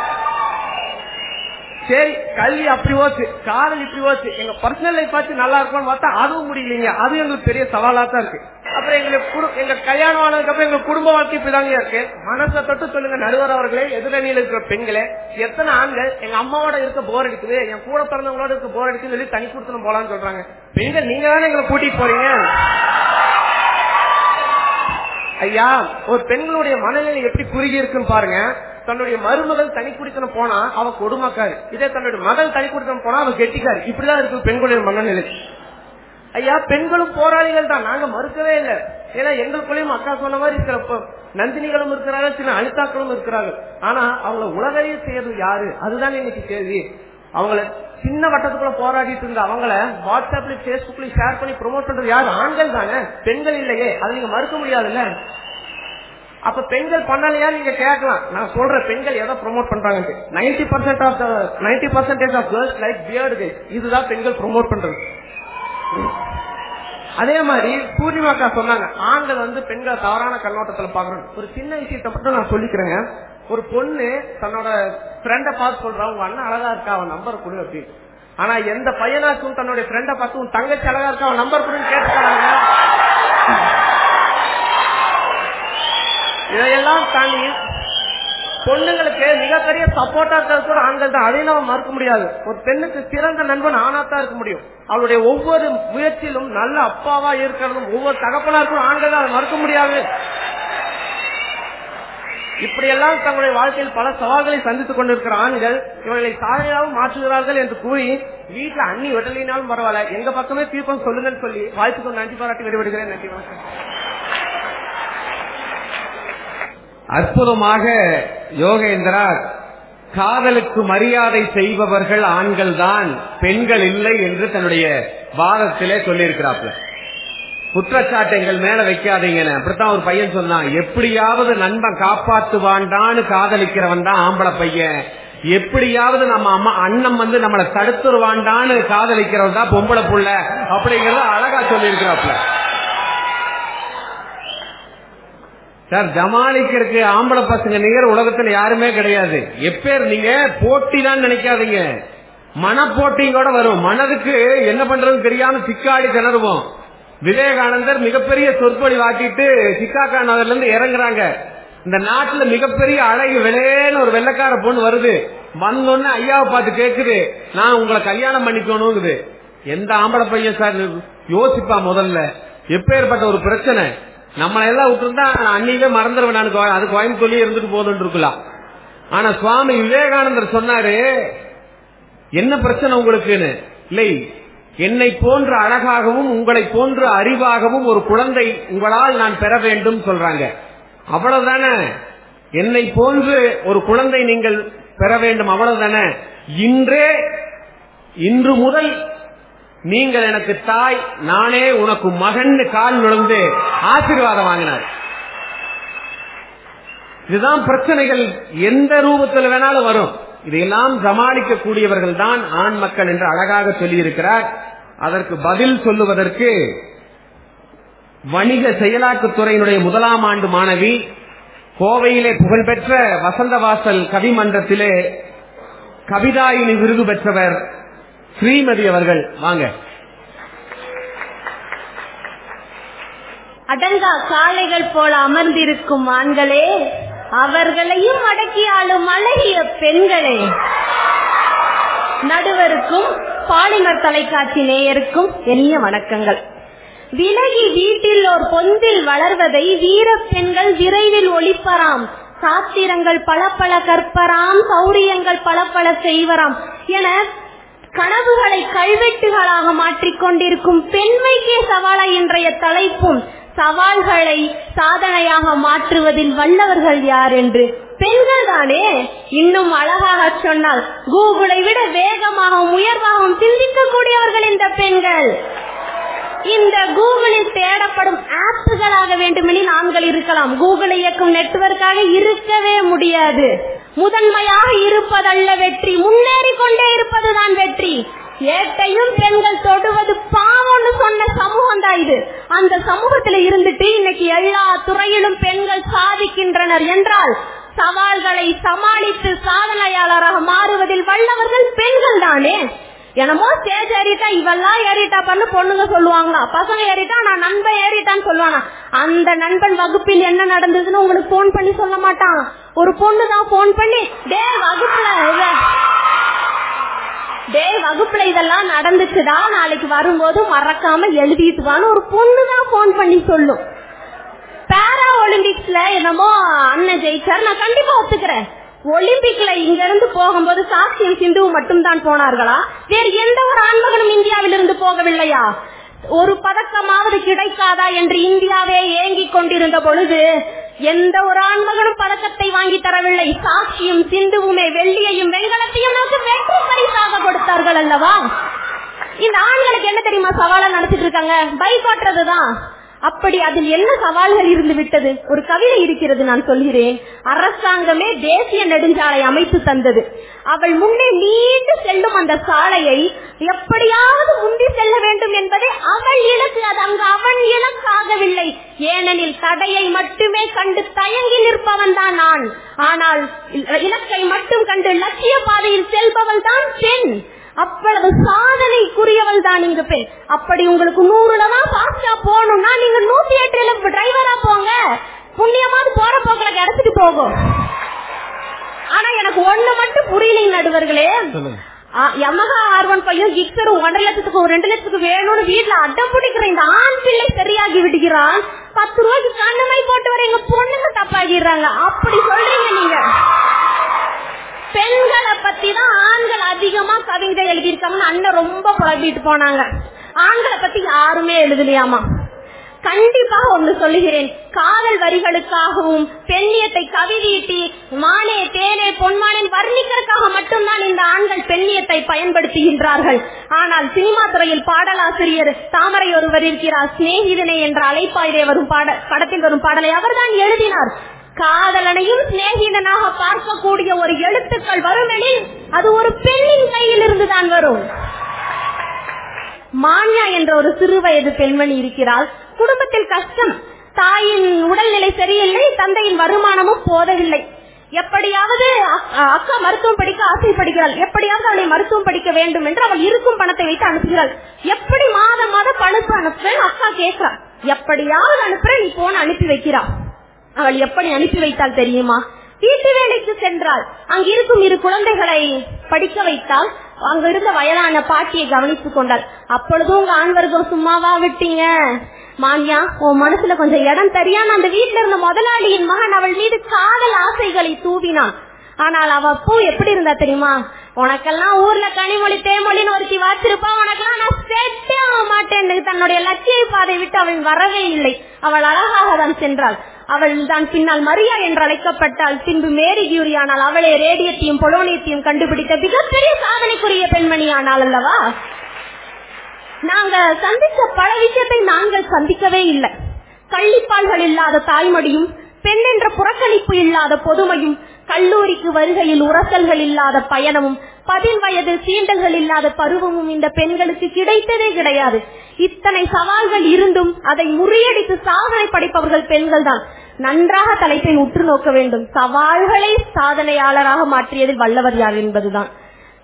சரி கல்வி அப்படி ஓச்சு காதல் இப்படி ஓச்சு எங்க பர்சனல் லைஃப் ஆச்சு நல்லா இருக்கும்னு பார்த்தா அதுவும் முடியலீங்க. அது எங்களுக்கு பெரிய சவாலா தான் இருக்கு. அப்புறம் எங்களுக்கு எங்க கல்யாணம் ஆனதுக்கு அப்புறம் எங்க குடும்ப வாழ்க்கை இப்படிதாங்க இருக்கு. மனசை தொட்டு சொல்லுங்க நடுவர் அவர்களே எதிரணியில் இருக்கிற பெண்களே எத்தனை ஆண்கள் எங்க அம்மாவோட இருக்க போர் அடிக்குது என் கூட பிறந்தவங்களோட இருக்க போர் அடிக்குதுன்னு சொல்லி தனி கொடுத்து போலான்னு சொல்றாங்க. பெண்கள் நீங்க தானே எங்களை கூட்டிட்டு போறீங்க? ஐயா ஒரு பெண்களுடைய மனநிலை எப்படி குறுகி இருக்குன்னு பாருங்க. தன்னுடைய மருமகள் தனி குடித்தனம் போனா அவ கொடுமக்காரு. இதே தன்னுடைய மகள் தனி குடித்தனம் போனா அவ கெட்டிக்காரு. இப்படிதான் இருக்கு பெண்களுடைய மனநிலை. ஐயா பெண்களும் போராளிகள் தான். நாங்க மறுக்கவே இல்லை. ஏன்னா எங்களுக்குள்ளேயும் அக்கா சொன்ன மாதிரி இருக்கிற நந்தினிகளும் இருக்கிறாங்க சில அழுத்தாக்களும் இருக்கிறாங்க. ஆனா அவங்கள உலகையே செய்யறது யாரு? அதுதான் இன்னைக்கு கேள்வி. அவங்கள சின்ன வட்டத்துக்குள்ள போராடிட்டு இருந்த அவங்கள வாட்ஸ்அப்ல பேஸ்புக்லயும் ஷேர் பண்ணி ப்ரோமோட் பண்றது யாரு? ஆண்கள் தானே. பெண்கள் இல்லையே. அதை நீங்க மறுக்க முடியாதுல்ல? அப்ப பெண்கள் பண்ணலையா நீங்க கேட்கலாம். நான் சொல்ற பெண்கள் எதை ப்ரொமோட் பண்றாங்க ninety percent of ninety percentage of girls like beard இதுதான் பெண்கள் ப்ரோமோட் பண்றது. அதே மாதிரி பூர்ணிமாக்கா சொன்னாங்க ஆண்கள் வந்து பெண்கள் தவறான கண்ணோட்டத்துல பாக்குறாங்க ஒரு சின்ன விஷயத்த மட்டும் நான் சொல்லிக்கிறேங்க. ஒரு பொண்ணு தன்னோட ஃப்ரெண்ட பார்த்து சொல்றா உங்க அண்ணன் அழகா இருக்கா? அவன் நம்பர் கொடு அப்படின்னு ஆனா எந்த பையனாச்சும் தன்னுடைய ஃப்ரெண்ட பார்த்து உன் தங்கச்சி அழகா இருக்கா? அவன் நம்பர் கொடுன்னு கேட்டுக்கிறாங்க இதையெல்லாம் தாண்டி பொண்ணுங்களுக்கு மிகப்பெரிய சப்போர்ட்டா இருக்கிறது கூட ஆண்கள் தான் அதையும் நம்ம மறுக்க முடியாது. ஒரு பெண்ணுக்கு சிறந்த நண்பன் ஆணாத்தான் இருக்க முடியும். அவளுடைய ஒவ்வொரு முயற்சியிலும் நல்ல அப்பாவா இருக்கிறதும் ஒவ்வொரு தகப்பனா இருக்கும் ஆண்கள் தான் அதை மறுக்க முடியாது. இப்படியெல்லாம் தங்களுடைய வாழ்க்கையில் பல சவால்களை சந்தித்துக் கொண்டிருக்கிற ஆண்கள் இவர்களை சாதனையாகவும் மாற்றுகிறார்கள் என்று கூறி வீட்டுல அண்ணி விடலினாலும் பரவாயில்ல. எங்க பக்கமே தீர்ப்பம் சொல்லுங்கன்னு சொல்லி வாழ்த்துக்கு நன்றி பாராட்டி விடுவிடுகிறேன் நன்றி வணக்கம். அற்புதமாக யோகேந்திரா காதலுக்கு மரியாதை செய்பவர்கள் ஆண்கள் தான் பெண்கள் இல்லை என்று தன்னுடைய வாதத்திலே சொல்லியிருக்கிறாப்ல குற்றச்சாட்டு எங்கள் மேல வைக்காதீங்கன்னு அப்படித்தான் ஒரு பையன் சொன்னான் எப்படியாவது நண்பன் காப்பாத்துவான்டான்னு காதலிக்கிறவன் தான் ஆம்பளை பையன். எப்படியாவது நம்ம அம்மா அண்ணன் வந்து நம்மளை தடுத்துருவான்டான்னு காதலிக்கிறவன் தான் பொம்பளை புள்ள. அப்படிங்கறத அழகா சொல்லியிருக்கிறாப்ல சார் ஜமாலிக்கிறதுக்கு ஆம்பளை பசங்க நிகர் உலகத்துல யாருமே கிடையாது. எப்பேர் நீங்க போட்டி தான் நினைக்காதீங்க. மன வரும். மனதுக்கு என்ன பண்றதுன்னு தெரியாம சிக்காடி திணறுவோம். விவேகானந்தர் மிகப்பெரிய சொற்பொழி வாக்கிட்டு சிக்காக்கா நகர்ல இருந்து இறங்குறாங்க. இந்த நாட்டுல மிகப்பெரிய அழகு விலையேன்னு ஒரு வெள்ளக்கார பொண்ணு வருது. வந்தோன்னு ஐயாவை பார்த்து கேக்குது. நான் உங்களை கல்யாணம் பண்ணிக்கணுங்குது. எந்த ஆம்பளை பையன் சார்? யோசிப்பா முதல்ல. எப்பேற்பட்ட ஒரு பிரச்சனை. நம்மளை எல்லாம் விட்டுருந்தா அன்னைக்கே மறந்துடுவேன் நான். கோ- அது கோயம்புத்தூர்லயே இருந்துட்டு போதுன்னு இருக்கலாம் ஆனா சுவாமி விவேகானந்தர் சொன்னாரு என்ன பிரச்சனை உங்களுக்குன்னு? இல்லை என்னை போன்ற அழகாகவும் உங்களை போன்ற அறிவாகவும் ஒரு குழந்தை உங்களால் நான் பெற வேண்டும் சொல்றாங்க. அவ்வளவுதானே. என்னை போன்று ஒரு குழந்தை நீங்கள் பெற வேண்டும் அவ்வளவுதானே. இன்றே இன்று முதல் நீங்கள் எனக்கு தாய் நானே உனக்கு மகன் கால் நுழைந்து ஆசீர்வாதம் வாங்கினார். இதுதான் பிரச்சனைகள் எந்த ரூபத்தில் வேணாலும் வரும். இதையெல்லாம் சமாளிக்க கூடியவர்கள் தான் ஆண் மக்கள் என்று அழகாக சொல்லியிருக்கிறார். அதற்கு பதில் சொல்லுவதற்கு வணிக செயலாக்கத்துறையினுடைய முதலாம் ஆண்டு மாணவி கோவையிலே புகழ்பெற்ற வசந்தவாசல் கவிமன்றத்திலே கவிதாயினி விருது பெற்றவர் ஸ்ரீமதி அவர்கள் வாங்க. அடங்கா காளைகள் போல அமர்ந்திருக்கும் ஆண்களே அவர்களையும் அடக்கி ஆளும் அழகிய பெண்களே. நடுவருக்கும் பாலிமர் தொலைக்காட்சி நேயருக்கும் எளிய வணக்கங்கள். விலகி வீட்டில் ஒரு பொந்தில் வளர்வதை வீர பெண்கள் விரைவில் ஒளிப்பராம். சாத்திரங்கள் பல பல கற்பராம் சௌரியங்கள் பல பல செய்வராம் என கனவுகளை கல்வெட்டுகளாக மாற்றிக்கொண்டிருக்கும் பெண்மைக்கே சவாலா இன்றைய தலைப்பும் சவால்களை சாதனையாக மாற்றுவதில் வல்லவர்கள் யார் என்று. பெண்கள் தானே இன்னும் அழகாக சொன்னால் கூகுளை விட வேகமாகவும் உயர்வாகவும் சிந்திக்கக்கூடியவர்கள் இந்த பெண்கள். இந்த கூகுளில் தேடப்படும் ஆப்புகளாக வேண்டுமெனில் ஆண்கள் இருக்கலாம். கூகுளை இயக்கும் நெட்வொர்க்காக இருக்கவே முடியாது. முதன்மையாக இருப்பதல்ல வெற்றி. முன்னேறி கொண்டே இருப்பதுதான் வெற்றி. ஏட்டையும் பெண்கள் தொடுவது பாவம்னு சொன்ன சமூகம் தான் இது. அந்த சமூகத்துல இருந்துட்டு இன்னைக்கு எல்லா துறையிலும் பெண்கள் சாதிக்கின்றனர் என்றால் சவால்களை சமாளித்து சாதனையாளராக மாறுவதில் வல்லவர்கள் பெண்கள் தானே? என்னமோ ஸ்டேஜ் ஏறிட்டா இவெல்லாம் ஏறிட்டா பண்ணு பொண்ணுங்க சொல்லுவாங்களா? பசங்க ஏறிட்டா நான் நண்பன் ஏறிட்டான்னு சொல்லுவானா? அந்த நண்பன் வகுப்பில் என்ன நடந்ததுன்னு உங்களுக்கு போன் பண்ணி சொல்ல மாட்டான். ஒரு பொண்ணு தான் போன் பண்ணி டே வகுப்புல டே வகுப்புல இதெல்லாம் நடந்துச்சுடா நாளைக்கு வரும்போது மறக்காம எழுதிட்டு வான்னு ஒரு பொண்ணு தான் போன் பண்ணி சொல்லும். பாரா ஒலிம்பிக்ஸ்ல என்னமோ அண்ணன் ஜெயிச்சார். நான் கண்டிப்பா ஒத்துக்கிறேன். ஒலிம்பிக்ல இங்க இருந்து போகும்போது சாக்சியம் சிந்து மட்டும் தான் போனார்களா? வேறு எந்த ஒரு ஆண்மகனும் இந்தியாவிலிருந்து போகவில்லையா? ஒரு பதக்கமாவது கிடைக்காதா என்று இந்தியாவே ஏங்கிக் கொண்டிருந்த பொழுது எந்த ஒரு ஆண்மகனும் பதக்கத்தை வாங்கி தரவில்லை. சாட்சியும் சிந்துவுமே வெள்ளியையும் வெண்கலத்தையும் நமக்கு வெற்றி பரிசாக கொடுத்தார்கள் அல்லவா? இந்த ஆண்களுக்கு என்ன தெரியுமா சவாலா நடத்திட்டு இருக்காங்க? பைக் ஓட்டுறதுதான் அப்படி அதில் என்ன சவால்கள் இருந்து விட்டது? ஒரு கவிதை இருக்கிறது நான் சொல்கிறேன். அரசாங்கமே தேசிய நெடுஞ்சாலை அமைத்து தந்தது. அவள் முன்னே நீண்டு செல்லும் அந்த சாலையை எப்படியாவது முந்தி செல்ல வேண்டும் என்பதே அவள் இலக்கு. அது அங்கு அவன் இலக்காகவில்லை. ஏனெனில் தடையை மட்டுமே கண்டு தயங்கி நிற்பவன் தான் நான். ஆனால் இலக்கை மட்டும் கண்டு லட்சிய பாதையில் செல்பவள் தான் பெண். அவ்வளவு சாதனைக்குரியவள் தான் இங்க பெண். அப்படி உங்களுக்கு நூறுல தான் பாஸ்டா போகணும்னா நீங்க நூத்தி எட்டுல டிரைவரா போங்க. புண்ணியமாவது போற போக்குல கிடைச்சிட்டு போகும். ஆனா எனக்கு ஒண்ணு மட்டும் புரியலை நடுவர்களே. யமகா ஆர் ஒன் பையன் கிக்ஸர் ஒன்றரை லட்சத்துக்கு ஒரு ரெண்டு லட்சத்துக்கு வேணும்னு வீட்டுல அடம் பிடிக்கிற இந்த ஆண் பிள்ளை சரியாகி விடுகிறான். பத்து ரூபாய்க்கு கண்ணுமை போட்டு வர எங்க பொண்ணுங்க தப்பாகிடுறாங்க அப்படி சொல்றீங்க நீங்க. பெண்களை பத்தி தான் ஆண்கள் அதிகமா கவிதை எழுதியிருக்காங்கன்னு அண்ணன் ரொம்ப புலம்பிட்டு போனாங்க. ஆண்களை பத்தி யாருமே எழுதலையாமா? கண்டிப்பாக ஒன்று சொல்லுகிறேன். காதல் வரிகளுக்காகவும் பெண்ணியத்தை கவிதீட்டி மானே தேனே பொன்மானே வர்ணிக்கிறதுக்காக மட்டும்தான் இந்த ஆண்கள் பெண்ணியத்தை பயன்படுத்துகின்றார்கள். ஆனால் சினிமா துறையில் பாடலாசிரியர் தாமரை ஒருவர் இருக்கிறார். சிநேகிதனை என்ற அழைப்பாயிரே வரும் பாட படத்தில் வரும் பாடலை அவர்தான் எழுதினார். காதலனையும் சிநேகிதனாக பார்க்கக்கூடிய ஒரு எழுத்துக்கள் வருமெனில் அது ஒரு பெண்ணின் கையில் இருந்து தான் வரும். மான்யா என்ற ஒரு சிறு வயது பெண்மணி இருக்கிறாள். குடும்பத்தில் கஷ்டம். தாயின் உடல்நிலை சரியில்லை தந்தையின் வருமானமும் போதவில்லை. எப்படியாவது அக்கா மருத்துவம் படிக்க ஆசைப்படுகிறாள். எப்படியாவது அவளை மருத்துவம் படிக்க வேண்டும் என்று அவள் இருக்கும் பணத்தை வைத்து அனுப்புகிறாள். எப்படி மாதம் மாதம் பணத்தை அனுப்புறேன் அக்கா கேட்கிறாள் எப்படியாவது அனுப்புறேன் நீ போன அனுப்பி வைக்கிறாள் அவள் எப்படி அனுப்பி வைத்தால் தெரியுமா? வீட்டு வேலைக்கு சென்றாள். அங்கிருக்கும் இரு குழந்தைகளை படிக்க வைத்தால் அங்க இருந்த வயதான பாட்டியை கவனித்துக் கொண்டாள். அப்பொழுதும் உங்க ஆண்வர்க்கம் சும்மாவா விட்டீங்க? மான்யா உன் மனசுல கொஞ்சம் இடம் தெரியாம அந்த வீட்டுல இருந்த முதலாளியின் மகன் அவள் மீது காதல் ஆசைகளை தூவினான். ஆனால் அவ பூ எப்படி இருந்தா தெரியுமா? உனக்கெல்லாம் ஊர்ல கனிமொழி தேமொழின்னு ஒருத்தி வச்சிருப்பா உனக்கெல்லாம் நான் செட்டே ஆக மாட்டேன். தன்னுடைய லட்சிய பாதை விட்டு அவள் வரவே இல்லை. அவள் அழகாக தான் சென்றாள். அவள் தான் பின்னால் மரியா என்று அழைக்கப்பட்டால் பின்பு மேரி கியூரியானால் அவளே ரேடியத்தையும் பொலோனியத்தையும் கண்டுபிடித்த மிகப்பெரிய சாதனைக்குரிய பெண்மணி ஆனால் அல்லவா? நாங்க சந்திச்ச பல விஷயத்தை நாங்கள் சந்திக்கவே இல்லை. கள்ளிப்பால்கள் இல்லாத தாய்மடியும் பெண் என்ற புறக்கணிப்பு இல்லாத பொதுமையும் கல்லூரிக்கு வருகையில் உரசல்கள் இல்லாத பயணமும் பதின் வயது சீண்டல்கள் இல்லாத பருவமும் இந்த பெண்களுக்கு கிடைத்ததே கிடையாது. இத்தனை சவால்கள் இருந்தும் அதை முறியடித்து சாதனை படைப்பவர்கள் பெண்கள் தான் நன்றாக தலைப்பை உற்று நோக்க வேண்டும். சவால்களை சாதனையாளராக மாற்றியதில் வல்லவர் யார் என்பதுதான்.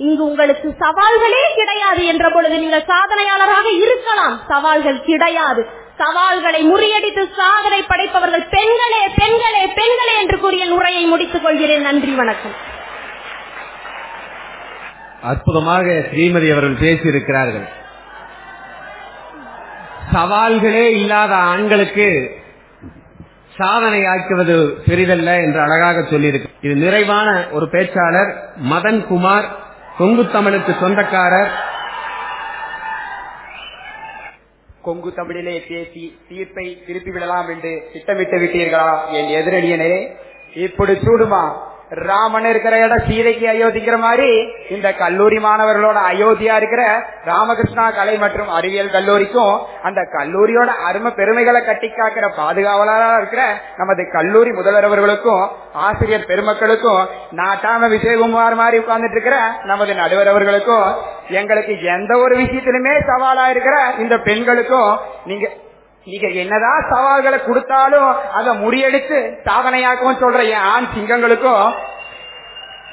இங்கு உங்களுக்கு சவால்களே கிடையாது என்ற பொழுது நீங்கள் சாதனையாளராக இருக்கலாம். சவால்கள் கிடையாது. சவால்களை முறியடித்து சாதனை படைப்பவர்கள் பெண்களே பெண்களே பெண்களே என்று கூறிய உரையை முடித்துக் கொள்கிறேன். நன்றி வணக்கம். அற்புதமாக ஸ்ரீமதி அவர்கள் பேசியிருக்கிறார்கள். சவால்களே இல்லாத ஆண்களுக்கு சாதனை ஆக்குவது பெரிதல்ல என்று அழகாக சொல்லியிருக்கு. இது நிறைவான ஒரு பேச்சாளர் மதன் குமார் கொங்கு தமிழுக்கு சொந்தக்காரர் கொங்கு தமிழிலே பேசி தீர்ப்பை திருப்பி விடலாம் என்று திட்டமிட்டு விட்டீர்களா? என் எதிரணியனே இப்படி சூடுமா? ராமன் இருக்கிற இடம் சீதைக்கு அயோத்திக்கிற மாதிரி இந்த கல்லூரி மாணவர்களோட அயோத்தியா இருக்கிற ராமகிருஷ்ணா கலை மற்றும் அறிவியல் கல்லூரிக்கும் அந்த கல்லூரியோட அருமை பெருமைகளை கட்டி காக்கிற பாதுகாவலரா இருக்கிற நமது கல்லூரி முதல்வர் அவர்களுக்கும் ஆசிரியர் பெருமக்களுக்கும் நாட்டாம விஜயகுமார் மாதிரி உட்கார்ந்துட்டு இருக்கிற நமது நடுவர் அவர்களுக்கும் எங்களுக்கு எந்த ஒரு விஷயத்திலுமே சவாலா இருக்கிற இந்த பெண்களுக்கும் நீங்க நீங்க என்னதான் சவால்களை கொடுத்தாலும் அதை முறியடித்து சாதனையாக்கவும் சொல்ற என் ஆண் சிங்கங்களுக்கும்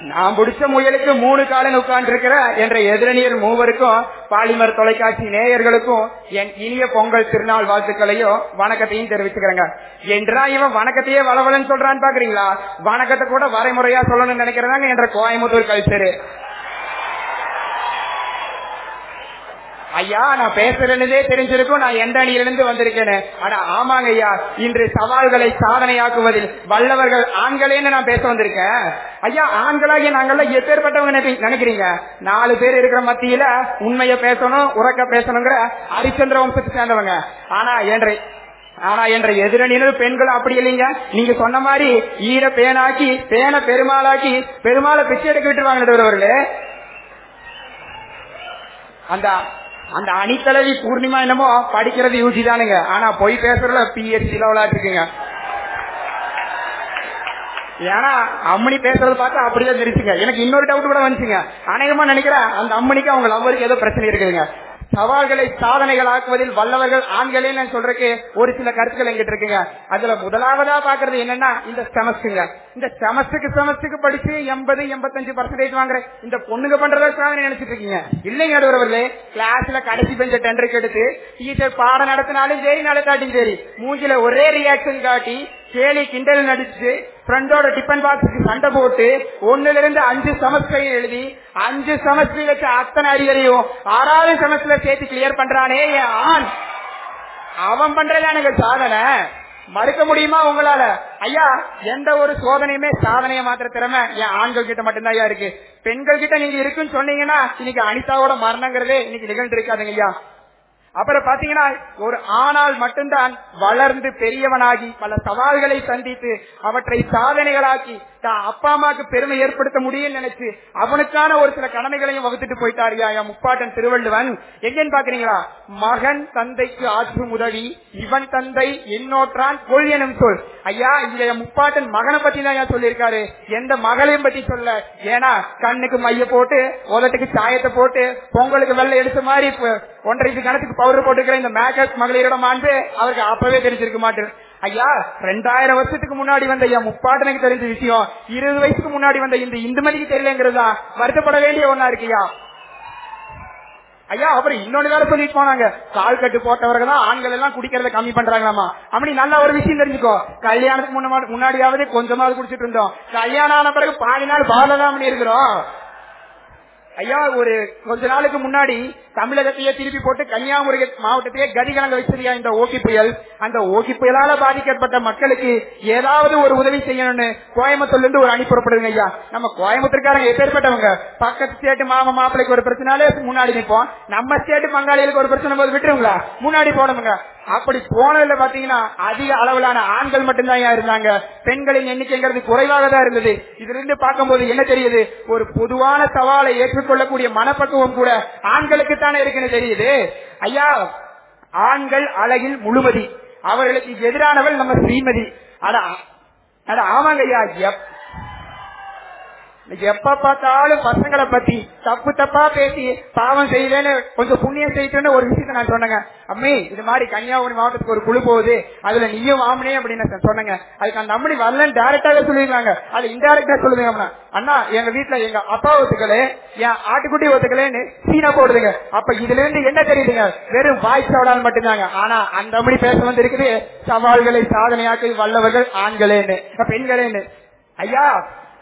நான் பிடிச்ச முயலுக்கு மூணு காலன் உட்கார்ந்து இருக்கிற என்ற எதிரணியர் மூவருக்கும் பாலிமர் தொலைக்காட்சி நேயர்களுக்கும் என் இனிய பொங்கல் திருநாள் வாழ்த்துக்களையும் வணக்கத்தையும் தெரிவிச்சுக்கிறேங்க. என்றா இவன் வணக்கத்தையே வளவலன்னு சொல்றான்னு பாக்குறீங்களா? வணக்கத்தை கூட வரைமுறையா சொல்லணும்னு நினைக்கிறதாங்க என்ற கோயம்புத்தூர் கல்ச்சரு ஐயா நான் பேசுறேன்னதே தெரிஞ்சிருக்கும் நான் எந்த அணியிலிருந்து வந்திருக்கேன்னு. ஆனா ஆமாங்க ஐயா இன்று சவால்களை சாதனையாக்குவதில் வல்லவர்கள் ஆண்களேன்னு நான் பேச வந்திருக்கேன். ஐயா ஆண்களாகிய நாங்கெல்லாம் எப்பேற்பட்டவங்க நினைக்கிறீங்க? நாலு பேர் இருக்கிற மத்தியில உண்மைய பேசணும் உறக்க பேசணுங்கிற ஹரிச்சந்திர வம்சத்தை சேர்ந்தவங்க. ஆனா என்ற ஆனா என்ற எதிரணியினர் பெண்கள் அப்படி இல்லைங்க. நீங்க சொன்ன மாதிரி ஈர பேனாக்கி பேன பெருமாளாக்கி பெருமாளை பிச்சை எடுக்க விட்டுருவாங்க நடுவர்களே அந்த அந்த அணித்தலைவி பூர்ணிமா என்னமோ படிக்கிறது யூசி தானுங்க. ஆனா பொய் பேசுறதுல பிஹெச்டி லெவலா இருக்குங்க. ஏன்னா அம்மணி பேசுறது பார்த்தா அப்படிதான் தெரிச்சுங்க எனக்கு இன்னொரு டவுட் கூட வந்துச்சுங்க. அநேகமா நினைக்கிறேன் அந்த அம்மனிக்கு அவங்க லவ்வருக்கு ஏதோ பிரச்சனை இருக்குதுங்க. சவால்களை சாதனைகள் ஆக்குவதில் வல்லவர்கள் ஆண்களே நான் சொல்றக்கு ஒரு சில கருத்துக்கள் எங்கிட்ட இருக்குங்க. அதுல முதலாவதா பாக்குறது என்னன்னா இந்த செமஸ்டுங்க இந்த செமஸ்டுக்கு செமஸ்டுக்கு படிச்சு எண்பது எண்பத்தஞ்சு பர்சன்டேஜ் வாங்குற இந்த பொண்ணுங்க பண்றத சாதனை நினைச்சிட்டு இருக்கீங்க. இல்லைங்க நடுவர்களே கிளாஸ்ல கடைசி பெஞ்ச டெண்டருக்கு எடுத்து டீச்சர் பாடம் நடத்தினாலும் சரி நடத்தாட்டியும் சரி மூஞ்சில ஒரே ரியாக்ஷன் காட்டி கேலி கிண்டல் நடிச்சு ஃப்ரெண்டோட டிஃபன் பாக்ஸுக்கு சண்டை போட்டு ஒண்ணுல இருந்து அஞ்சு செமஸ்டர் எழுதி அஞ்சு செமஸ்டர் வச்ச அத்தனை அறிவரையும் ஆறாவது செமஸ்டர்ல சேர்த்து கிளியர் பண்றானே என் ஆண். அவன் பண்றதா எனக்கு சாதனை? மறுக்க முடியுமா உங்களால? ஐயா எந்த ஒரு சோதனையுமே சாதனையை மாத்திர திறமை என் ஆண்கள் கிட்ட மட்டும்தான் ஐயா இருக்கு. பெண்கள் கிட்ட நீங்க இருக்குன்னு சொன்னீங்கன்னா இன்னைக்கு அனிதாவோட மரணங்கிறதே இன்னைக்கு நிகழ்ந்து இருக்காதுங்க ஐயா. அப்புறம் பாத்தீங்கன்னா ஒரு ஆணால் மட்டும்தான் வளர்ந்து பெரியவனாகி பல சவால்களை சந்தித்து அவற்றை சாதனைகளாக்கி தான் அப்பா அம்மாக்கு பெருமை ஏற்படுத்த முடியும் நினைச்சு அவனுக்கான ஒரு சில கடமைகளையும் வகுத்துட்டு போயிட்டாரு முப்பாட்டன் திருவள்ளுவன். எங்கன்னு பாக்குறீங்களா மகன் தந்தைக்கு ஆற்றும் உதவி இவன் தந்தை என்னோற்றான் கொள் எனும் சொல். ஐயா இங்க என் முப்பாட்டன் மகனை பத்தி தான் சொல்லியிருக்காரு. எந்த மகளையும் பத்தி சொல்ல. ஏன்னா கண்ணுக்கு மைய போட்டு உதட்டுக்கு சாயத்தை போட்டு பொங்கலுக்கு வெள்ளை எடுத்த மாதிரி ஒன்றரை இது கணத்துக்கு பவுடர் போட்டுக்கிற இந்த மேக்கப் மகளிரோட மாண்பு அவருக்கு அப்பவே தெரிஞ்சிருக்க மாட்டேன். ஐயா ரெண்டாயிரம் வருஷத்துக்கு முன்னாடி வந்த என் முப்பாட்டனுக்கு தெரிஞ்ச விஷயம். இருபது வயசுக்கு முன்னாடி வந்த இந்த இந்துமதிக்கு தெரியலங்கிறதா? வருத்தப்பட வேண்டிய ஒன்னா இருக்குயா? ஐயா அப்புறம் இன்னொன்னு வேற சொல்லிட்டு போனாங்க. கால் கட்டு போட்டவர்கள் தான் ஆண்கள் எல்லாம் குடிக்கிறத கம்மி பண்றாங்களாமா. அப்படி நல்ல ஒரு விஷயம் தெரிஞ்சுக்கோ. கல்யாணத்துக்கு முன்ன- முன்னாடியாவது கொஞ்சமாவது குடிச்சிட்டு இருந்தோம். கல்யாணம் ஆன பிறகு பாதி நாள் பாலதான் இருக்கிறோம். ஐயா ஒரு கொஞ்ச நாளுக்கு முன்னாடி தமிழகத்தையே திருப்பி போட்டு கன்னியாகுமரி மாவட்டத்தையே கதிகலங்க வச்சிருக்கா இந்த ஓகி புயல்? அந்த ஓகி புயலால பாதிக்கப்பட்ட மக்களுக்கு ஏதாவது ஒரு உதவி செய்யணும்னு கோயம்புத்தூர்ல இருந்து ஒரு அணி புறப்படுதுங்க ஐயா. நம்ம கோயம்புத்தூர்காரங்க எப்பேற்பட்டவங்க? பக்கத்து ஸ்டேட் மாமா மாப்பிளைக்கு ஒரு பிரச்சனாலே முன்னாடி நிற்போம் நம்ம ஸ்டேட் பங்காளிகளுக்கு ஒரு பிரச்சனை போது விட்டுருங்களா? முன்னாடி போனவங்க. அப்படி போனதுல பாத்தீங்கன்னா அதிக அளவிலான ஆண்கள் மட்டும்தான் ஐயா இருந்தாங்க? பெண்களின் எண்ணிக்கைங்கிறது குறைவாக தான் இருந்தது. இதிலிருந்து பார்க்கும்போது என்ன தெரியுது? ஒரு பொதுவான சவாலை ஏற்றுக்கொள்ளக்கூடிய மனப்பக்குவம் கூட ஆண்களுக்கு தானே இருக்குன்னு தெரியுது. ஐயா ஆண்கள் அழகில் முழுமதி. அவர்களுக்கு எதிரானவள் நம்ம ஸ்ரீமதி. அட அட ஆமாங்க ஐயா. இன்னைக்கு எப்ப பார்த்தாலும் பசங்களை பத்தி தப்பு தப்பா பேசி பாவம் செய்யலன்னு கொஞ்சம் புண்ணியம் செய்யட்டுன்னு ஒரு விஷயத்த நான் சொன்னேங்க. அம்மி இது மாதிரி கன்னியாகுமரி மாவட்டத்துக்கு ஒரு குழு போகுது. அதுல நீயும் வாமனே அப்படின்னு சொன்னேங்க. அதுக்கு அந்த அம்மனி வரலன்னு டேரக்டாவே சொல்லிருக்காங்க அது இன்டைரக்டா சொல்லுங்க அண்ணா எங்க வீட்டுல எங்க அப்பா ஒத்துக்கலே என் ஆட்டுக்குட்டி ஒத்துக்கலேன்னு சீனா போடுதுங்க. அப்ப இதுல இருந்து என்ன தெரியுதுங்க? வெறும் வாய் சவடால் மட்டும்தாங்க. ஆனா அந்த அம்மனி பேச வந்து இருக்குது சவால்களை சாதனையாக்கி வல்லவர்கள் ஆண்களேன்னு. பெண்களேன்னு. ஐயா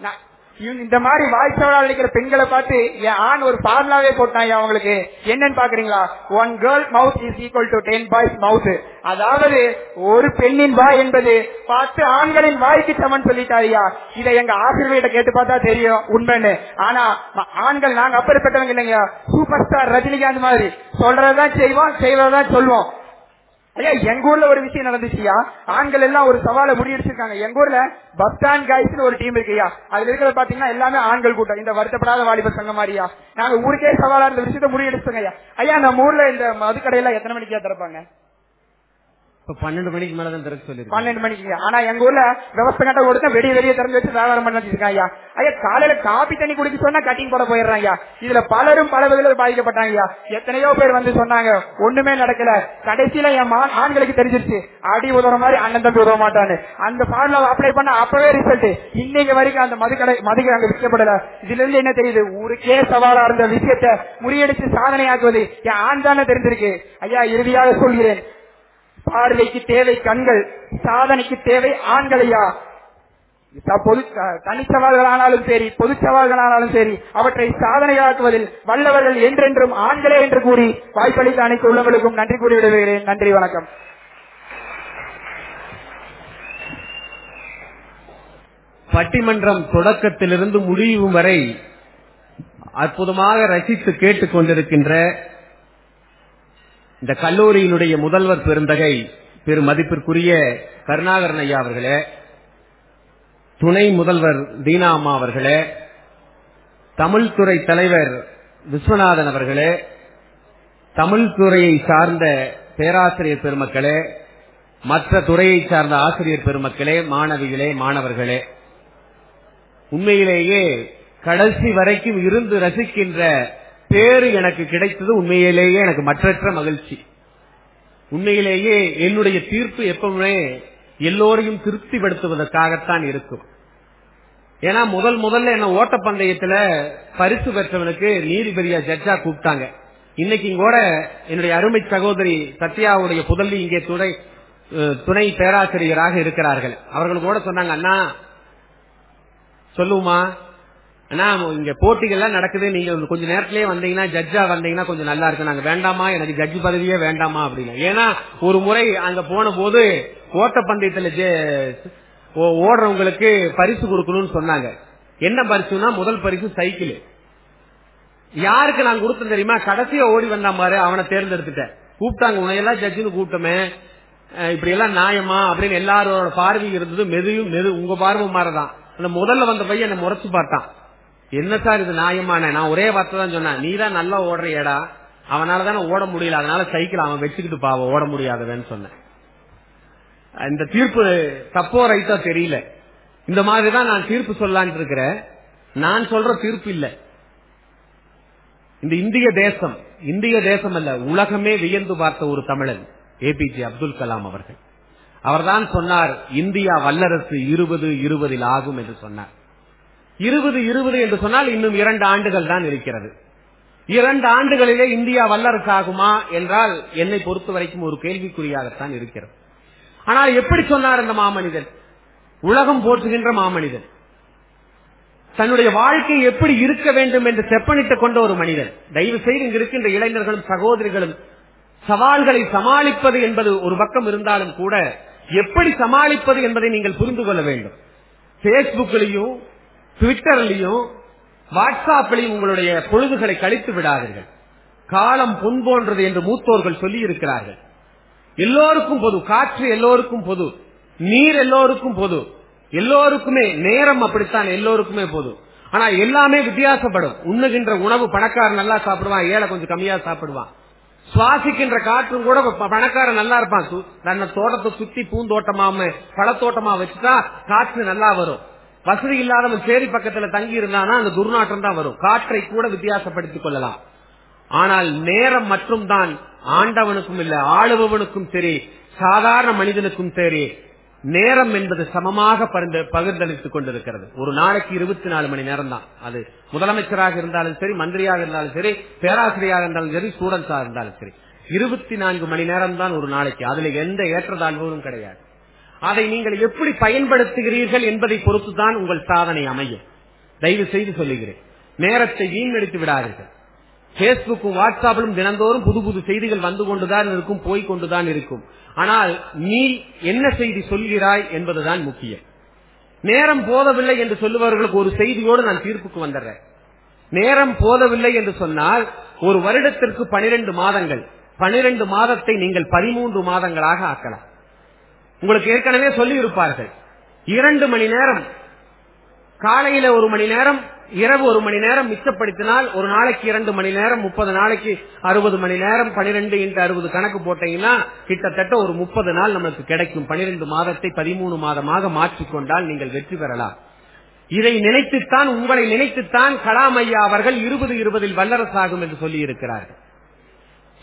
நான் இந்த மாதிரி வாய்ச்சவரால் அழைக்கிற பெண்களை பார்த்து என் ஆண் ஒரு பார்முலாவே போட்டாங்க அவங்களுக்கு என்னன்னு பாக்குறீங்களா one girl mouth is equal to ten boys mouth அதாவது ஒரு பெண்ணின் வாய் என்பது பத்து ஆண்களின் வாய்க்கு சமன் சொல்லிட்டாரியா இதை எங்க ஆசிரியர்கிட்ட கேட்டு பார்த்தா தெரியும் உண்மைன்னு. ஆனா ஆண்கள் நாங்க அப்படிப்பட்டவங்க இல்லைங்க சூப்பர் ஸ்டார் ரஜினிகாந்த் மாதிரி. சொல்றதுதான் செய்வோம் செய்வதான் சொல்லுவோம் ஐயா எங்க ஊர்ல ஒரு விஷயம் நடந்துச்சுயா ஆண்கள் எல்லாம் ஒரு சவால முடியடிச்சிருக்காங்க எங்க ஊர்ல பஸ் ஸ்டாண்ட் காய்ஸ்னு ஒரு டீம் இருக்குயா அதுல இருக்கிற பாத்தீங்கன்னா எல்லாமே ஆண்கள் கூட்டம். இந்த வருத்தப்படாத வாலிபர் சங்கம் மாதிரியா நாங்க ஊருக்கே சவாலா இருந்த விஷயத்த முறியடிச்சோங்க ஐயா. ஐயா நம்ம ஊர்ல இந்த மதுக்கடையெல்லாம் எத்தனை மணிக்கா திறப்பாங்க? இப்ப பன்னெண்டு மணிக்கு மேலதான் திறக்க சொல்லி பன்னெண்டு மணிக்கு. ஆனா எங்க ஊர்ல விவசாய கட்ட கொடுத்தா வெளிய வெளியே திறந்து வச்சு வியாபாரம் பண்ணி வச்சிருக்காங்க ஐயா. ஐயா காலையில காபி தண்ணி குடிக்க சொன்னா கட்டிங் போட போயிடுறாங்க இதுல பலரும் பல வகையில பாதிக்கப்பட்டாங்க எத்தனையோ பேர் வந்து சொன்னாங்க ஒண்ணுமே நடக்கல. கடைசியில என் ஆண்களுக்கு தெரிஞ்சிருச்சு. அடி உதவுற மாதிரி அண்ணன் தம்பி உதவ மாட்டான்னு. அந்த ஃபார்முலா அப்ளை பண்ண அப்பவே ரிசல்ட் இன்னைக்கு வரைக்கும் அந்த மதுக்கடை மதுக்கு அங்க விற்கப்படல. இதுல இருந்து என்ன தெரியுது? ஊருக்கே சவாலா இருந்த விஷயத்தை முறியடிச்சு சாதனையாக்குவது என் ஆண் தானே தெரிஞ்சிருக்கு. ஐயா இறுதியாக சொல்கிறேன். பார்வைக்கு தேவை கண்கள் சாதனைக்கு தேவை ஆண்களையா? பொது தனிச்சவால்களானாலும் சரி பொது சவால்களானாலும் சரி அவற்றை சாதனையாக்குவதில் வல்லவர்கள் என்றென்றும் ஆண்களே என்று கூறி வாய்ப்பளித்த அனைத்து உள்ளவர்களுக்கும் நன்றி கூறி விடுகிறேன் நன்றி வணக்கம். பட்டிமன்றம் தொடக்கத்திலிருந்து முடிவு வரை அற்புதமாக ரசித்து கேட்டுக் கொண்டிருக்கின்ற இந்த கல்லூரியினுடைய முதல்வர் பெருந்தகை பெரு மதிப்பிற்குரிய கருணாகரன் ஐயா அவர்களே துணை முதல்வர் தீனா அம்மா அவர்களே தமிழ்துறை தலைவர் விஸ்வநாதன் அவர்களே தமிழ்துறையை சார்ந்த பேராசிரியர் பெருமக்களே மற்ற துறையை சார்ந்த ஆசிரியர் பெருமக்களே மாணவிகளே மாணவர்களே. உண்மையிலேயே கடைசி வரைக்கும் இருந்து ரசிக்கின்ற பேரு எனக்கு கிடைத்தது உண்மையிலேயே எனக்கு மற்றற்ற மகிழ்ச்சி. உண்மையிலேயே என்னுடைய தீர்ப்பு எப்பவுமே எல்லோரையும் திருப்திப்படுத்துவதற்காகத்தான் இருக்கும். ஏன்னா முதல் முதல்ல என்ன ஓட்டப்பந்தயத்துல பரிசு பெற்றவனுக்கு நீதிபதியா ஜட்ஜா கூப்பிட்டாங்க. இன்னைக்கு கூட என்னுடைய அருமை சகோதரி சத்யாவுடைய புதல்வி இங்கே துணை துணை பேராசிரியராக இருக்கிறார்கள். அவர்கள் கூட சொன்னாங்க அண்ணா சொல்லுமா? அண்ணா இங்க போட்டிகள்லாம் நடக்குது. நீங்க கொஞ்ச நேரத்திலேயே வந்தீங்கன்னா ஜட்ஜா வந்தீங்கன்னா கொஞ்சம் நல்லா இருக்கு நாங்க வேண்டாமா? எனக்கு ஜட்ஜ் பதவியே வேண்டாமா? அப்படின்னு. ஏன்னா ஒரு முறை அங்க போன போது ஓட்ட பந்தயத்துல ஓ- ஓடுறவங்களுக்கு பரிசு கொடுக்கணும்னு சொன்னாங்க. என்ன பரிசுனா முதல் பரிசு சைக்கிள். யாருக்கு நான் கொடுத்தேன் தெரியுமா? கடைசியா ஓடி வந்தான் பாரு அவனை தேர்ந்தெடுத்துட்டேன். கூப்பிட்டாங்க உனையெல்லாம் ஜட்ஜுன்னு கூப்பிட்டோமே. இப்படி எல்லாம் நியாயமா? அப்படின்னு எல்லாரோட பார்வை இருந்தது மெதுவும் மெது உங்க பார்வை மாறதான். அந்த முதல்ல வந்த பையன் என்ன முறைச்சு பார்த்தான். என்ன சார் இது நியாயமான? நான் ஒரே வார்த்தை தான் சொன்னேன். நீ தான் நல்லா ஓடுறியடா. அவனால தானே ஓட முடியல. அதனால சைக்கிள் அவன் வச்சுக்கிட்டு பாவ ஓட முடியாதவன்னு சொன்னேன். இந்த தீர்ப்பு தப்போ ரைட்டா தெரியல. இந்த மாதிரிதான் நான் தீர்ப்பு சொல்லான் இருக்கிறேன். நான் சொல்ற தீர்ப்பு இல்ல. இந்த இந்திய தேசம் இந்திய தேசம் அல்ல உலகமே வியந்து பார்த்த ஒரு தமிழன் ஏபிஜே அப்துல் கலாம் அவர்கள். அவர்தான் சொன்னார் இந்தியா வல்லரசு இருபது இருபதில் ஆகும் என்று சொன்னார். இருபது இருபது என்று சொன்னால் இன்னும் இரண்டு ஆண்டுகள் தான் இருக்கிறது. இரண்டு ஆண்டுகளிலே இந்தியா வல்லரசு ஆகுமா என்றால் என்னை பொறுத்த வரைக்கும் ஒரு கேள்விக்குறியாகத்தான் இருக்கிறது. ஆனால் எப்படி சொன்னார் அந்த மாமனிதன்? உலகம் போற்றுகின்ற மாமனிதன். தன்னுடைய வாழ்க்கை எப்படி இருக்க வேண்டும் என்று செப்பனிட்டுக் கொண்ட ஒரு மனிதன். தயவு செய்து இங்கு இருக்கின்ற இளைஞர்களும் சகோதரிகளும் சவால்களை சமாளிப்பது என்பது ஒரு பக்கம் இருந்தாலும் கூட எப்படி சமாளிப்பது என்பதை நீங்கள் புரிந்து கொள்ள வேண்டும். பேஸ்புக்கிலையும் ட்விட்டர்லையும் வாட்ஸ்அப்லையும் உங்களுடைய பொழுதுகளை கழித்து விடாதீர்கள். காலம் பொன் போன்றது என்று மூத்தோர்கள் சொல்லி இருக்கிறார்கள் எல்லோருக்கும் பொது காற்று எல்லோருக்கும் பொது நீர் எல்லோருக்கும் பொது எல்லோருக்குமே நேரம் அப்படித்தான் எல்லோருக்குமே பொது. ஆனா எல்லாமே வித்தியாசப்படும். உண்ணுகின்ற உணவு பணக்காரன் நல்லா சாப்பிடுவான் ஏழை கொஞ்சம் கம்மியா சாப்பிடுவான். சுவாசிக்கின்ற காற்றும் கூட ப- பணக்காரன் நல்லா இருப்பான். சு- தன்னை தோட்டத்தை சுத்தி பூந்தோட்டமா பழத்தோட்டமா வச்சுட்டா காற்று நல்லா வரும். வசதி இல்லாதவன் சேரி பக்கத்துல தங்கி இருந்தானா அந்த துர்நாற்றம் தான் வரும். காற்றை கூட வித்தியாசப்படுத்திக் கொள்ளலாம். ஆனால் நேரம் மட்டும் தான் ஆண்டவனுக்கும் இல்ல ஆளுபவனுக்கும் சரி சாதாரண மனிதனுக்கும் சரி நேரம் என்பது சமமாக பகிர்ந்தளித்துக் கொண்டிருக்கிறது. ஒரு நாளைக்கு இருபத்தி நாலு மணி நேரம் தான். அது முதலமைச்சராக இருந்தாலும் சரி மந்திரியாக இருந்தாலும் சரி பேராசிரியராக இருந்தாலும் சரி ஸ்டூடெண்ட்ஸாக இருந்தாலும் சரி. இருபத்தி நான்கு மணி நேரம் தான் ஒரு நாளைக்கு. அதுல எந்த ஏற்றதாழ்வுகளும் கிடையாது. அதை நீங்கள் எப்படி பயன்படுத்துகிறீர்கள் என்பதை பொறுத்துதான் உங்கள் சாதனை அமையும். தயவு செய்து சொல்லுகிறேன். நேரத்தை வீணடித்து விடாதீர்கள். பேஸ்புக்கும் வாட்ஸ்அப்பிலும் தினந்தோறும் புது புது செய்திகள் வந்து கொண்டுதான் இருக்கும் போய் கொண்டுதான் இருக்கும். ஆனால் நீ என்ன செய்தி சொல்கிறாய் என்பதுதான் முக்கியம். நேரம் போதவில்லை என்று சொல்லுபவர்களுக்கு ஒரு செய்தியோடு நான் தீர்ப்புக்கு வந்துடுறேன். நேரம் போதவில்லை என்று சொன்னால் ஒரு வருடத்திற்கு பனிரெண்டு மாதங்கள் பனிரெண்டு மாதத்தை நீங்கள் பதிமூன்று மாதங்களாக ஆக்கலாம். உங்களுக்கு ஏற்கனவே சொல்லி இருப்பார்கள் இரண்டு மணி நேரம் காலையில ஒரு மணி நேரம் இரவு ஒரு மணி நேரம் மிச்சப்படுத்தினால் ஒரு நாளைக்கு இரண்டு மணி நேரம் முப்பது நாளைக்கு அறுபது மணி நேரம் பனிரெண்டு இன்று அறுபது கணக்கு போட்டீங்கன்னா கிட்டத்தட்ட ஒரு முப்பது நாள் நமக்கு கிடைக்கும். பனிரெண்டு மாதத்தை பதிமூணு மாதமாக மாற்றிக்கொண்டால் நீங்கள் வெற்றி பெறலாம். இதை நினைத்துத்தான் உங்களை நினைத்துத்தான் கலாம் ஐயா அவர்கள் இருபது இருபதில் வல்லரசாகும் என்று சொல்லி இருக்கிறார்கள்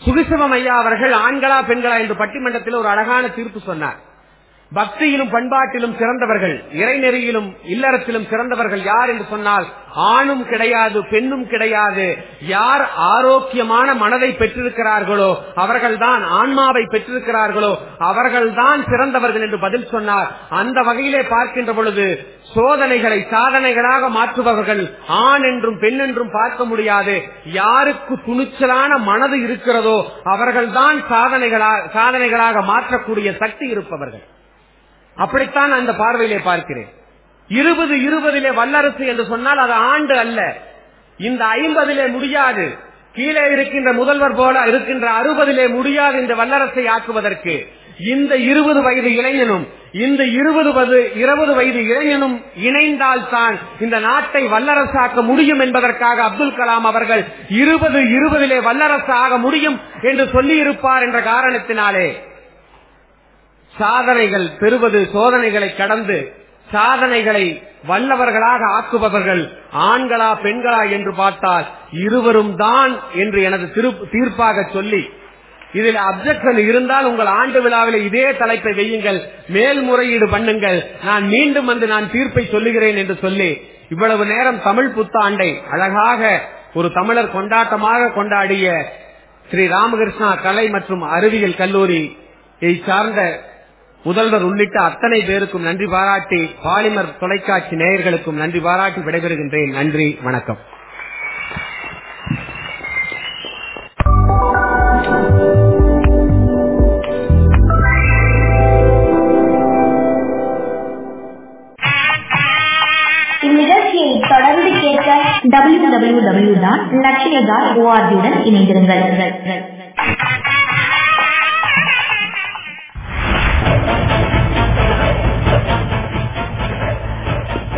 சுகிசிவம் ஐயா அவர்கள் ஆண்களா பெண்களா என்று பட்டிமன்றத்தில் ஒரு அழகான தீர்ப்பு சொன்னார். பக்தியிலும் பண்பாட்டிலும் சிறந்தவர்கள் இறைநெறியிலும் இல்லறத்திலும் சிறந்தவர்கள் யார் என்று சொன்னால் ஆணும் கிடையாது பெண்ணும் கிடையாது. யார் ஆரோக்கியமான மனதை பெற்றிருக்கிறார்களோ அவர்கள்தான் ஆன்மாவை பெற்றிருக்கிறார்களோ அவர்கள்தான் சிறந்தவர்கள் என்று பதில் சொன்னார். அந்த வகையிலே பார்க்கின்ற பொழுது சோதனைகளை சாதனைகளாக மாற்றுபவர்கள் ஆண் என்றும் பெண் என்றும் பார்க்க முடியாது. யாருக்கு துணிச்சலான மனது இருக்கிறதோ அவர்கள்தான் சாதனைகளாக சாதனைகளாக மாற்றக்கூடிய சக்தி இருப்பவர்கள். அப்படித்தான் அந்த பார்வையிலே பார்க்கிறேன். இருபது இருபதிலே வல்லரசு என்று சொன்னால் அது ஆண்டு அல்ல. இந்த ஐம்பதிலே முடியாது. கீழே இருக்கின்ற முதல்வர் போல இருக்கின்ற அறுபதிலே முடியாது இந்த வல்லரசை ஆக்குவதற்கு. இந்த இருபது வயது இளைஞனும் இந்த இருபது இருபது வயது இளைஞனும் இணைந்தால் தான் இந்த நாட்டை வல்லரசாக்க முடியும் என்பதற்காக அப்துல் கலாம் அவர்கள் இருபது இருபதிலே வல்லரசு ஆக முடியும் என்று சொல்லியிருப்பார் என்ற காரணத்தினாலே. சாதனைகள் பெறுவது சோதனைகளை கடந்து சாதனைகளை வல்லவர்களாக ஆக்குபவர்கள் ஆண்களா பெண்களா என்று பார்த்தால் இருவரும் தான் என்று எனது தீர்ப்பாக சொல்லி இதில் அப்செக்ஷன் இருந்தால் உங்கள் ஆண்டு விழாவில் இதே தலைப்பை வையுங்கள் மேல்முறையீடு பண்ணுங்கள். நான் மீண்டும் வந்து நான் தீர்ப்பை சொல்லுகிறேன் என்று சொல்லி இவ்வளவு நேரம் தமிழ் புத்தாண்டை அழகாக ஒரு தமிழர் கொண்டாட்டமாக கொண்டாடிய ஸ்ரீ ராமகிருஷ்ணா கலை மற்றும் அறிவியல் கல்லூரி சார்ந்த முதல்வர் உள்ளிட்ட அத்தனை பேருக்கும் நன்றி பாராட்டி பாலிமர் தொலைக்காட்சி நேயர்களுக்கும் நன்றி பாராட்டி விடைபெறுகின்றேன். நன்றி வணக்கம். இந்நிகழ்ச்சியை தொடர்ந்து கேட்க டபிள்யூ டபிள்யூ டபிள்யூ டாட் லட்சியதா ஓஆர்ஜியுடன் இணைந்திருங்கள்.